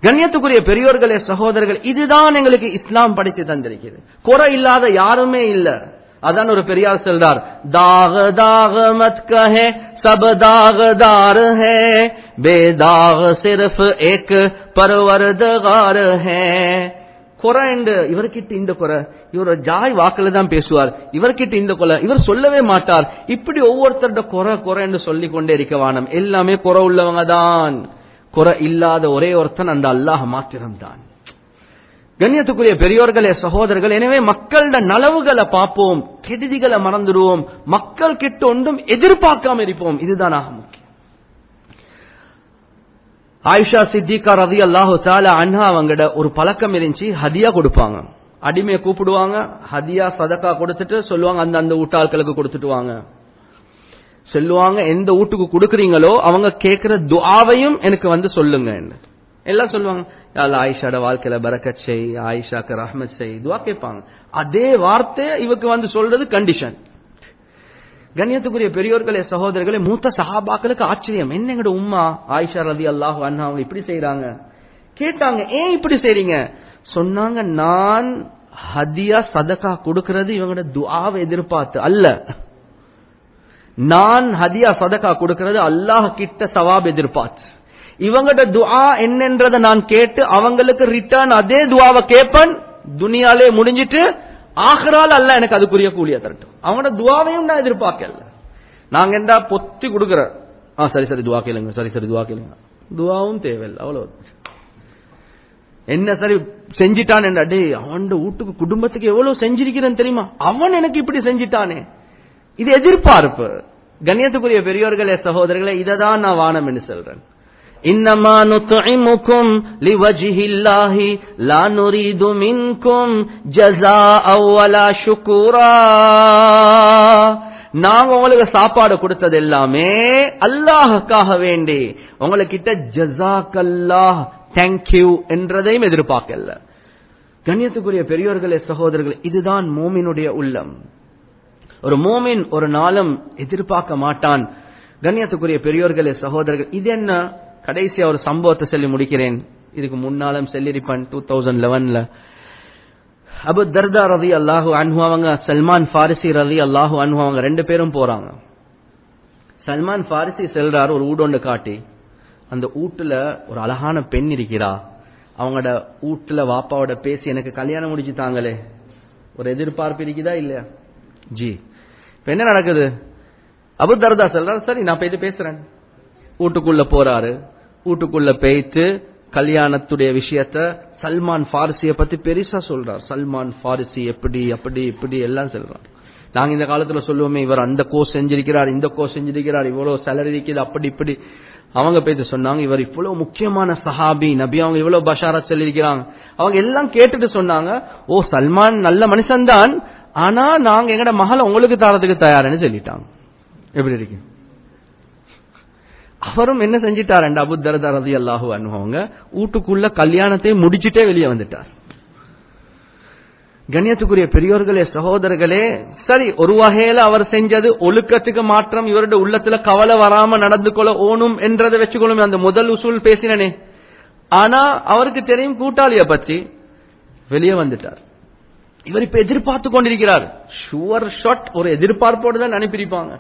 [SPEAKER 1] கண்ணியத்துக்குரிய பெரியோர்களே சகோதரர்கள் இதுதான் எங்களுக்கு இஸ்லாம் படித்து தந்திருக்கிறது. குறை இல்லாத யாருமே இல்லை. அதான் ஒரு பெரியார் சொல்றார். தாக தாக மத் கஹே சப் தாகதார் ஹே பேதாக சிர்ஃப் ஏக் பர்வர்தகார் ஹே. குறை இவர்கிட்ட இந்த குறை. இவர் ஜாய் வாக்குல தான் பேசுவார். இவர்கிட்ட இந்த குறை. இவர் சொல்லவே மாட்டார். இப்படி ஒவ்வொருத்தருட குறை குறை என்று சொல்லிக் கொண்டே இருக்க வானம். எல்லாமே குறை உள்ளவங்க தான். குறை இல்லாத ஒரே ஒருத்தன் அந்த அல்லாஹ் மாத்திரம்தான். கண்ணியத்துக்குரிய பெரியோர்களே சகோதரர்கள் எனவே மக்களோட நலவுகளை பார்ப்போம் கெடுதிகளை மறந்துடுவோம் மக்கள் கிட்ட ஒன்றும் எதிர்பார்க்காம இருப்போம். இதுதான் ஆக முக்கியம். ஆயிஷா சித்திகா ரதி அல்லாஹு தாலா அண்ணா அவங்கட ஒரு பழக்கம் இருந்துச்சு ஹதியா கொடுப்பாங்க. அடிமையை கூப்பிடுவாங்க ஹதியா சதக்கா கொடுத்துட்டு சொல்லுவாங்க அந்த அந்த ஊட்டாட்களுக்கு கொடுத்துட்டு வாங்க. சொல்லுவாங்க எந்த வீட்டுக்கு கொடுக்குறீங்களோ அவங்க கேட்கிற துவாவையும் எனக்கு வந்து சொல்லுங்க எல்லாம் சொல்லுவாங்க அல்ல ஆயிஷாட வாழ்க்கையில பரக்கச் செய் ஆயிஷாக்கு ரஹ்மத் செய் துவா கேட்பாங்க. அதே வார்த்தை இவக்கு வந்து சொல்றது கண்டிஷன் கண்ணியத்துக்குரிய பெரியோர்களே சகோதரர்களே மூத்த சஹாபாக்களுக்கு ஆச்சரியம். என்ன எங்கட உம்மா ஆயிஷா ரதி அல்லாஹ் அண்ணா அவங்க இப்படி செய்யறாங்க கேட்டாங்க ஏன் இப்படி செய்றீங்க? சொன்னாங்க நான் ஹதியா சதகா கொடுக்கறது இவங்களோட துஆவை எதிர்பார்த்து அல்ல. நான் ஹதியா சதகா கொடுக்கறது அல்லாஹ் கிட்ட சவாப் எதிர்பார்த்து. இவங்கட துஆ என்னன்றதை நான் கேட்டு அவங்களுக்கு ரிட்டர்ன் அதே துவாவை கேட்பேன் துனியாலே முடிஞ்சிட்டு ஆகரால் அல்ல எனக்கு அதுக்குரிய கூலியா தரட்டும். அவங்களோட துவாவையும் நான் எதிர்பார்க்கல. நாங்க என்ன பொத்தி கொடுக்குற. ஆ சரி சரி துவா கேளுங்க சரி சரி துவா கேளுங்க. துவாவும் தேவையில்லை அவ்வளவு. என்ன சரி செஞ்சிட்டான் என்ன? டேய் அவன் வீட்டுக்கு குடும்பத்துக்கு எவ்வளவு செஞ்சிருக்கிறேன் தெரியுமா? அவன் எனக்கு இப்படி செஞ்சிட்டானே. இது எதிர்பார்ப்பு. கண்ணியத்துக்குரிய பெரியோர்களே சகோதரர்களே இதை தான் நான் வானம் என்று சொல்றேன். إنما نطعمكم لوجه الله لا نريد منكم جزاء ولا شكورا நாங்க உங்களுக்கு சாப்பாடு கொடுத்தது எல்லாமே அல்லாஹுக்காக வேண்டி உங்களுக்கிட்ட ஜசாக்கல்லாஹ் தேங்க்யூ என்றதையும் எதிர்பார்க்கல கண்ணியத்துக்குரிய பெரியோர்களே சகோதரர்களே இதுதான் மோமினுடைய உள்ளம் ஒரு மோமின் ஒரு நாளும் எதிர்பார்க்க மாட்டான் கண்ணியத்துக்குரிய பெரியோர்களே சகோதரர்கள் இது என்ன கடைசியாக ஒரு சம்பவத்தை சொல்லி முடிக்கிறேன். இதுக்கு முன்னாலும் செல்லிருப்பேன் டூ தௌசண்ட் லெவன்ல அபு தர்தா ரதி அல்லாஹு அன்ஹு அவங்க சல்மான் ஃபாரிசி ரதி அல்லாஹு அன்ஹு அவங்க ரெண்டு பேரும் போறாங்க. சல்மான் ஃபாரிசி செல்றாரு ஒரு ஊடொண்டு காட்டி. அந்த ஊட்டுல ஒரு அழகான பெண் இருக்கிறா. அவங்களோட ஊட்டுல வாப்பாவோட பேசி எனக்கு கல்யாணம் முடிச்சு தாங்களே ஒரு எதிர்பார்ப்பு இருக்குதா இல்லையா? ஜி. இப்ப என்ன நடக்குது? அபு தர்தா செல்றாரு சரி நான் போயிட்டு பேசுறேன். வீட்டுக்குள்ள போறாரு. கூட்டுக்குள்ள போயிட்டு கல்யாணத்துடைய விஷயத்த சல்மான் ஃபாரிசிய பத்தி பெருசா சொல்றார். சல்மான் ஃபாரிசி எப்படி அப்படி இப்படி எல்லாம் சொல்றார். நாங்க இந்த காலத்துல சொல்லுவோமே இவர் அந்த கோர்ஸ் செஞ்சிருக்கிறார் இந்த கோர்ஸ் செஞ்சிருக்கிறார் இவ்வளவு சேலரி இருக்குது அப்படி இப்படி. அவங்க பேத்து சொன்னாங்க இவர் இவ்வளவு முக்கியமான சஹாபி நபி அவங்க இவ்வளவு பஷாரா சொல்லியிருக்கிறாங்க. அவங்க எல்லாம் கேட்டுட்டு சொன்னாங்க ஓ சல்மான் நல்ல மனுஷன்தான் ஆனா நாங்க எங்கட மகளை உங்களுக்கு தாரதுக்கு தயாருன்னு சொல்லிட்டாங்க. எப்படி இருக்கு? அவரும் என்ன செஞ்சிட்டார் அபு தரதா ரதி அல்லாஹு அனுபவங்க வீட்டுக்குள்ள கல்யாணத்தை முடிச்சுட்டே வெளியே வந்துட்டார். கண்ணியத்துக்குரிய பெரியோர்களே சகோதரர்களே சரி ஒரு வகையில அவர் செஞ்சது ஒழுக்கத்துக்கு மாற்றம் இவருடைய உள்ளத்துல கவலை வராம நடந்து கொள்ள ஓணும் என்றதை வச்சுக்கொள்ளும் அந்த முதல் உசூல் பேசினனே. ஆனா அவருக்கு தெரியும் கூட்டாளிய பத்தி வெளியே வந்துட்டார். இவர் இப்ப எதிர்பார்த்து கொண்டிருக்கிறார். ஷுவர் ஷாட் ஒரு எதிர்பார்ப்போடு தான் அனுப்பியிருப்பாங்க.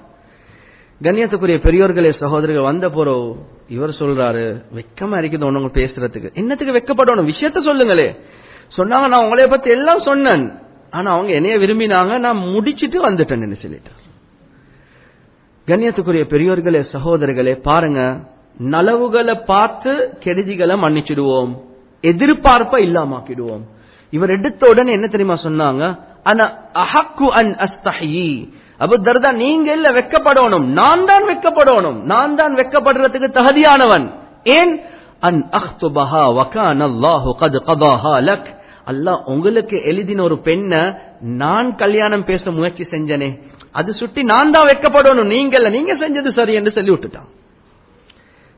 [SPEAKER 1] கண்ணியத்துக்குரிய பெரியோர்களே சகோதரர்கள் வந்த போறோ இவர் சொல்றாரு வெக்கமா இருக்குது ஒண்ணு பேசுறதுக்கு. என்னத்துக்கு வெக்கப்படணும்? விஷயத்த சொல்லுங்களே. சொன்னாங்க நான் உங்களைய பத்தி எல்லாம் சொன்னேன். ஆனா அவங்க என்னைய விரும்பினாங்க நான் முடிச்சிட்டு வந்துட்டேன் சொல்லிட்டு. கண்ணியத்துக்குரிய பெரியோர்களே சகோதரர்களே பாருங்க. நலவுகளை பார்த்து கெடுதிகளை மன்னிச்சிடுவோம். எதிர்பார்ப்ப இல்லாமாக்கிடுவோம். இவர் எடுத்த உடனே என்ன தெரியுமா சொன்னாங்க? ஆனா அஹக்கு அன் அஸ்தஹி. அபு தர்தா நீங்க இல்ல வெக்கப்படணும். நான் தான் வெக்கப்படணும். நான் தான் வெக்கப்படுறதுக்கு தகுதியானவன். ஏன்? அன் அஹ்துபஹா வகான் அல்லாஹு கத் கதாஹா லக். அல்லாஹ் உங்களுக்கு எழுதின ஒரு பெண்ண நான் கல்யாணம் பேச முயற்சி செஞ்சனே. அது சுட்டி நான் தான் வெக்கப்படணும். நீங்க நீங்க செஞ்சது சரி என்று சொல்லி விட்டுட்டான்.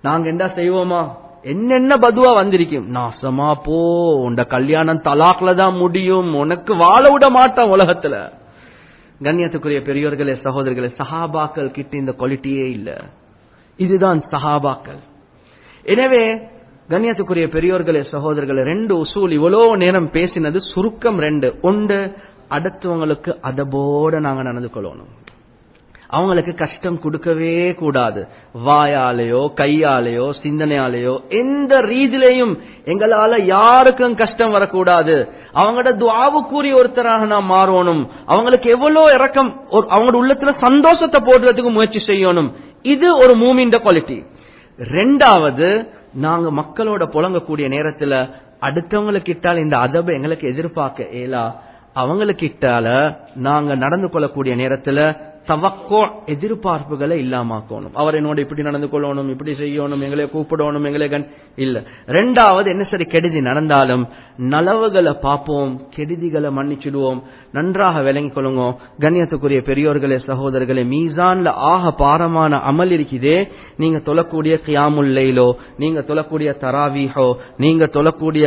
[SPEAKER 1] நாங்க என்ன செய்வோமா? என்னென்ன பதுவா வந்திருக்கும்? நாசமா போ. உண்ட கல்யாணம் தலாக்ல தான் முடியும். உனக்கு வாழ விட மாட்டான் உலகத்துல. கண்ணியத்துக்குரிய பெரியோர்களே சகோதரர்களே சஹாபாக்கள் கிட்ட இந்த குவாலிட்டியே இல்ல. இதுதான் சஹாபாக்கள். எனவே கண்ணியத்துக்குரிய பெரியோர்களே சகோதரர்களே ரெண்டு உசூல் இவ்வளோ நேரம் பேசினது சுருக்கம் ரெண்டு. ஒன்று அடுத்தவங்களுக்கு அதபோட நாங்க நடந்து கொள்ளணும். அவங்களுக்கு கஷ்டம் கொடுக்கவே கூடாது. வாயாலேயோ கையாலேயோ சிந்தனையாலேயோ எந்த ரீதியிலையும் எங்களால யாருக்கும் கஷ்டம் வரக்கூடாது. அவங்களோட துவாவுக்குரிய ஒருத்தராக நாம் மாறணும். அவங்களுக்கு எவ்வளவு இறக்கம் அவங்களோட உள்ளத்துல சந்தோஷத்தை போடுறதுக்கு முயற்சி செய்யணும். இது ஒரு மூமின்ற குவாலிட்டி ரெண்டாவது நாங்க மக்களோட புழங்கக்கூடிய நேரத்துல அடுத்தவங்களுக்கு இட்டால் இந்த அதபை எங்களுக்கு எதிர்பார்க்க இயலா. அவங்களுக்கிட்டால நாங்க நடந்து கொள்ளக்கூடிய நேரத்துல தவக்கோ எதிர்பார்ப்புகளை இல்லாமக்கணும். அவர் என்னோட இப்படி நடந்து கொள்ளணும் இப்படி செய்யணும் எங்களை கூப்பிடணும் எங்களை கண் இல்ல. ரெண்டாவது என்ன சரி கெடுதி நடந்தாலும் நலவுகளை பார்ப்போம் கெடுதிகளை மன்னிச்சிடுவோம் நன்றாக விளங்கி கொள்ளுங்க. கண்ணியத்துக்குரிய பெரியோர்களே சகோதரர்களே மீசான்ல ஆக பாரமான அமல் இருக்குதே. நீங்க தொழக்கூடிய கியாமுல்லைலோ நீங்க தொழக்கூடிய தராவீஹோ நீங்க தொழக்கூடிய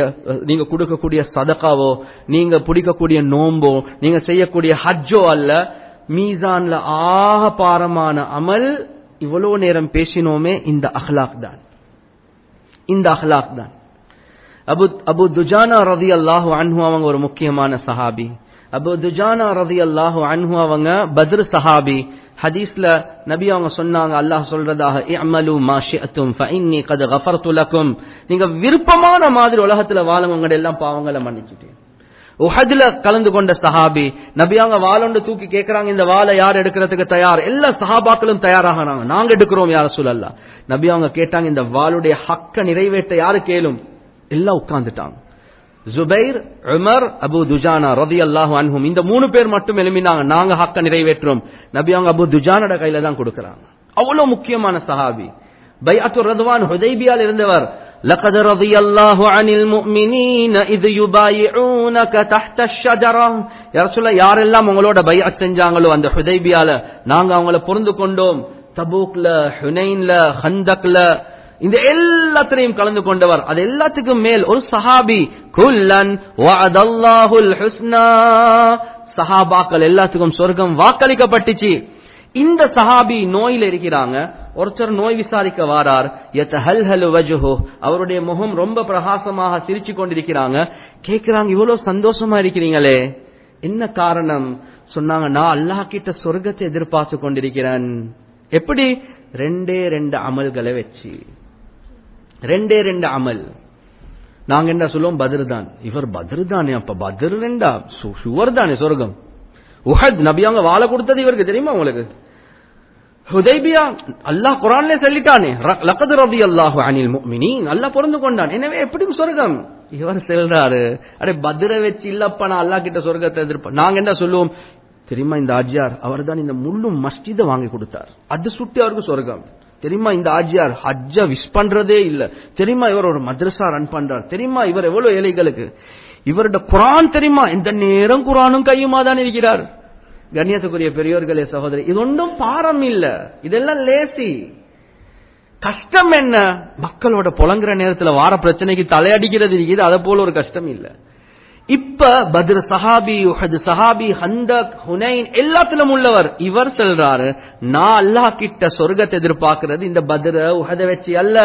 [SPEAKER 1] நீங்க கொடுக்கக்கூடிய சதக்காவோ நீங்க பிடிக்கக்கூடிய நோம்போ நீங்க செய்யக்கூடிய ஹஜ்ஜோ அல்ல மீசான்ல ஆக பாரமான அமல் இவ்வளவு நேரம் பேசினோமே இந்த அஹ்லாக் தான். இந்த அஹ்லாக் தான். அபு அபு துஜானா ரதி அல்லாஹு அன்ஹு அவங்க ஒரு முக்கியமான சஹாபி. அபு துஜானா ரதி அல்லாஹு அன்ஹு அவங்க பத்ர் சஹாபி. ஹதீஸ்ல நபி அவங்க சொன்னாங்க அல்லாஹ் சொல்றதாக இஅமலு மா ஷிஅத்தும் ஃபஇன்னி கத் நீங்க விருப்பமான மாதிரி உலகத்துல வாழவங்க எல்லாம் பாவங்களை மன்னிச்சுட்டேன். உஹதுல கலந்து கொண்ட சஹாபி நபியாங்க வாளொண்டு தூக்கி கேட்கறாங்க இந்த வாழை யார் எடுக்கிறதுக்கு தயார்? எல்லா சஹாபாக்களும் தயாராகிறாங்க நாங்க எடுக்கிறோம் யார சொல்லல நபியாங்க கேட்டாங்க இந்த வாளுடைய ஹக்க நிறைவேற்ற யாரு கேளும்? எல்லாம் உட்கார்ந்துட்டாங்க. ஜுபைர் உமர் அபு துஜானா ரதி அல்லாஹு அன்ஹும் இந்த மூணு பேர் மட்டும் எழுமினாங்க நாங்க ஹக்க நிறைவேற்றோம். நபியாங்க அபு துஜானோட கையில தான் கொடுக்கறாங்க. அவ்வளவு முக்கியமான சஹாபி. பை அத்து ரதுவான் ஹுதைபியால் இருந்தவர் لقد رضي الله عن المؤمنين إذ يبايعونك تحت الشجرة يا رسول الله யாரெல்லாம் உங்களோட பைஅத் செஞ்சாங்களோ அந்த ஹுதைபியால நாங்க அவங்கள பொருந்து கொண்டோம் தபூக்ல ஹுனைன்ல ஹந்தக்ல இந்த எல்லாத்திலையும் கலந்து கொண்டவர் அது எல்லாத்துக்கும் மேல் ஒரு சஹாபி குல்லன் வஅதல்லாஹுல் ஹுஸ்னா சஹாபாக்கள் எல்லாத்துக்கும் சொர்க்கம் வாக்களிக்கப்பட்டுச்சு இந்த சஹாபி நோயில் இருக்கிறாங்க ஒருத்தர் நோய் விசாரிக்க வாரார். எத்த ஹல் ஹலு வஜுஹோ. அவருடைய முகம் ரொம்ப பிரகாசமாக சிரிச்சு கொண்டிருக்கிறாங்க. கேட்கிறாங்க இவ்வளவு சந்தோஷமா இருக்கிறீங்களே. என்ன காரணம்? சொன்னாங்க நான் அல்லாஹ் கிட்ட சொர்க்கத்தை எதிர்பார்த்து கொண்டிருக்கிறேன். எப்படி? ரெண்டே ரெண்டு அமல்களை வச்சு. ரெண்டே ரெண்டு அமல். நாங்க என்ன சொல்லுவோம்? பத்ர் தான். இவர் பத்ர் தானே. அப்ப பதிர் ரெண்டா? சுவர் தானே சொர்க்கம். உஹத் நபி அவங்க வாழ கொடுத்தது இவருக்கு தெரியுமா உங்களுக்கு? ஹுதைபியா அல்லாஹ் குரான்ல சொல்லிட்டானே லக்கது ரபி அல்லாஹு அனில் முக்மினி அல்லாஹ் பிறந்து கொண்டான். எனவே எப்படியும் சொர்க்கம்? இவர் செல்றாரு அடே பத்திர வச்சு இல்லப்பா நான் அல்லா கிட்ட சொர்க்கத்தை எதிர்ப்பா நாங்க என்ன சொல்லுவோம்? தெரியுமா இந்த ஆஜியார்? அவர் தான் இந்த முள்ளும் மஸ்ஜிதை வாங்கி கொடுத்தார். அது சுட்டி அவருக்கு சொர்க்கம். தெரியுமா இந்த ஆஜியார்? ஹஜ்ஜ விஷ் பண்றதே இல்ல. தெரியுமா இவர் ஒரு மദ്രസா ரன் பண்றார்? தெரியுமா இவர் எவ்வளவு ஏழைகளுக்கு? இவரோட குரான் தெரியுமா? இந்த நேரம் குரானும் கையுமா தான் இருக்கிறார். கண்ணியத்துக்குரிய பெரியோர்களே சகோதரி இது ஒன்றும் பாரம் இல்ல. இதெல்லாம் லேசி கஷ்டம் என்ன? மக்களோட புலங்குற நேரத்துல வார பிரச்சனைக்கு தலையடிக்கிறது இருக்குது அதை போல ஒரு கஷ்டம் இல்ல. இப்ப பத்ர் சஹாபி உஹது சஹாபி ஹந்தக் ஹுனைன் எல்லாத்திலும் உள்ளவர். இவர் சொல்றாரு நான் அல்லாஹ் கிட்ட சொர்க்கத்தை எதிர்பார்க்கிறது இந்த பத்ர உஹத வச்சு அல்ல.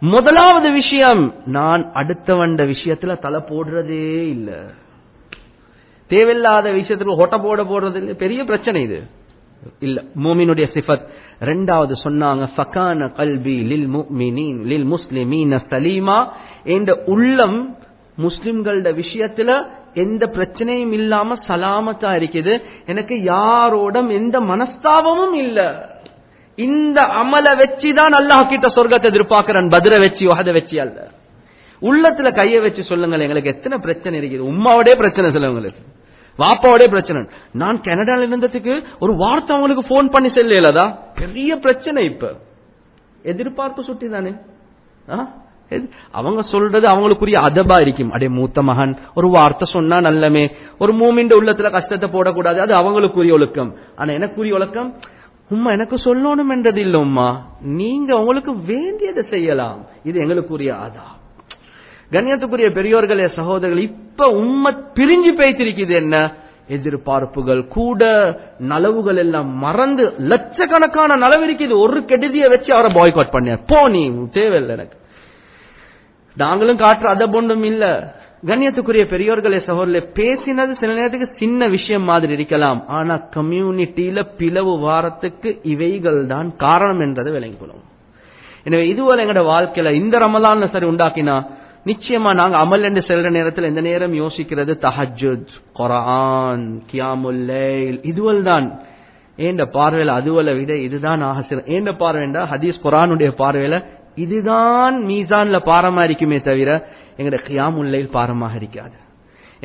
[SPEAKER 1] முதலாவது விஷயம் நான் அடுத்தவண்ட விஷயத்துல தலை போடுறதே இல்ல. தேவையில்லாத விஷயத்துல ஹோட்ட போட போடுறது இல்லை. பெரிய பிரச்சனை இது. இல்ல மோமினுடைய சிஃபத். ரெண்டாவது சொன்னாங்க ஃபகான கல்பி லில் முஃமினீன் லில் முஸ்லிமீன சலீமா. என்ற உள்ளம் முஸ்லிம்களோட விஷயத்துல எந்த பிரச்சனையும் இல்லாம சலாமத்தா இருக்குது. எனக்கு யாரோட எந்த மனஸ்தாபமும் இல்ல. இந்த அமலை வச்சுதான் அல்லாஹ் கிட்ட சொர்க்கத்தை எதிர்பார்க்கிறான். பதிர வச்சு அதை வச்சு அல்ல. உள்ளத்துல கைய வச்சு சொல்லுங்கள் எங்களுக்கு எத்தனை பிரச்சனை இருக்குது? உமாவோடய பிரச்சனை சொல்ல உங்களுக்கு. வாப்பாவோடய பிரச்சனை. நான் கனடால இருந்ததுக்கு ஒரு வார்த்தை அவங்களுக்கு போன் பண்ணி செல்லலதா பெரிய பிரச்சனை இப்ப. எதிர்பார்ப்பு சுட்டி தானே? ஆ? அவங்க சொல்றது அவங்களுக்குரிய அதபா இருக்கும். அடே மூத்த மகன் ஒரு வார்த்தை சொன்னா நல்லமே. ஒரு மூமிண்ட உள்ளத்துல கஷ்டத்தை போடக்கூடாது. அது அவங்களுக்குரிய ஒழுக்கம். ஆனா எனக்குரிய ஒழுக்கம் உம்மா எனக்கு சொல்லணும் என்றது இல்ல உம்மா. நீங்க உங்களுக்கு வேண்டியதை செய்யலாம். இது எங்களுக்குரிய ஆதா கண்ணியத்துக்குரிய பெரியோர்களே சகோதரர்கள் இப்ப உம்ம பிரிஞ்சு பேய்த்திருக்குது என்ன? எதிர்பார்ப்புகள் கூட நலவுகள் எல்லாம் மறந்து லட்சக்கணக்கான நலவு இருக்குது. ஒரு கெடுதியை வச்சு அவரை பாய்காட் பண்ண போ நீ தேவையில்லை எனக்கு. நாங்களும் காட்டுற அதை பொண்ணும் இல்லை. கண்ணியத்துக்குரிய பெரியோர்களே சகோதரர்களே பேசினது சில நேரத்துக்கு சின்ன விஷயம் மாதிரி இருக்கலாம். ஆனா கம்யூனிட்டியில பிளவு வாரத்துக்கு இவைகள் தான் காரணம் என்றதை விளங்கிக் கொள்ளும் எனவே இதுவரை எங்கட வாழ்க்கையில இந்த ரமலான்ல சரி உண்டாக்கினா நிச்சயமா நாங்க அமல் என்று செல்ற நேரத்தில் எந்த நேரம் யோசிக்கிறது? தஹஜுத் குரான் கியாமுல்லைல் இதுவல் தான். ஏண்ட பார்வையில அதுவல விட இதுதான் ஆகசிரம் ஏண்ட பார்வைண்டா ஹதீஸ் குரானுடைய பார்வையில இதுதான் மீசான்ல பாரமா இருக்குமே தவிர எங்கட கியாமுல்லைல் பாரமாக இருக்காது.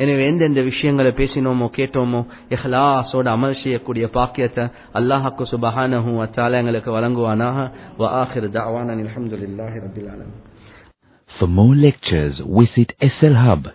[SPEAKER 1] எனவே எந்தெந்த விஷயங்களை பேசினோமோ கேட்டோமோ இஹ்லாஸோட அமல் செய்யக்கூடிய பாக்கியத்தை அல்லாஹாக்கு சுபஹானஹு வத்தால எங்களுக்கு வழங்குவானாக. வ ஆஹிர் தஅவானா அல்ஹம்துலில்லாஹி ரப்பில் ஆலமீன்.
[SPEAKER 2] For more lectures, visit SL Hub.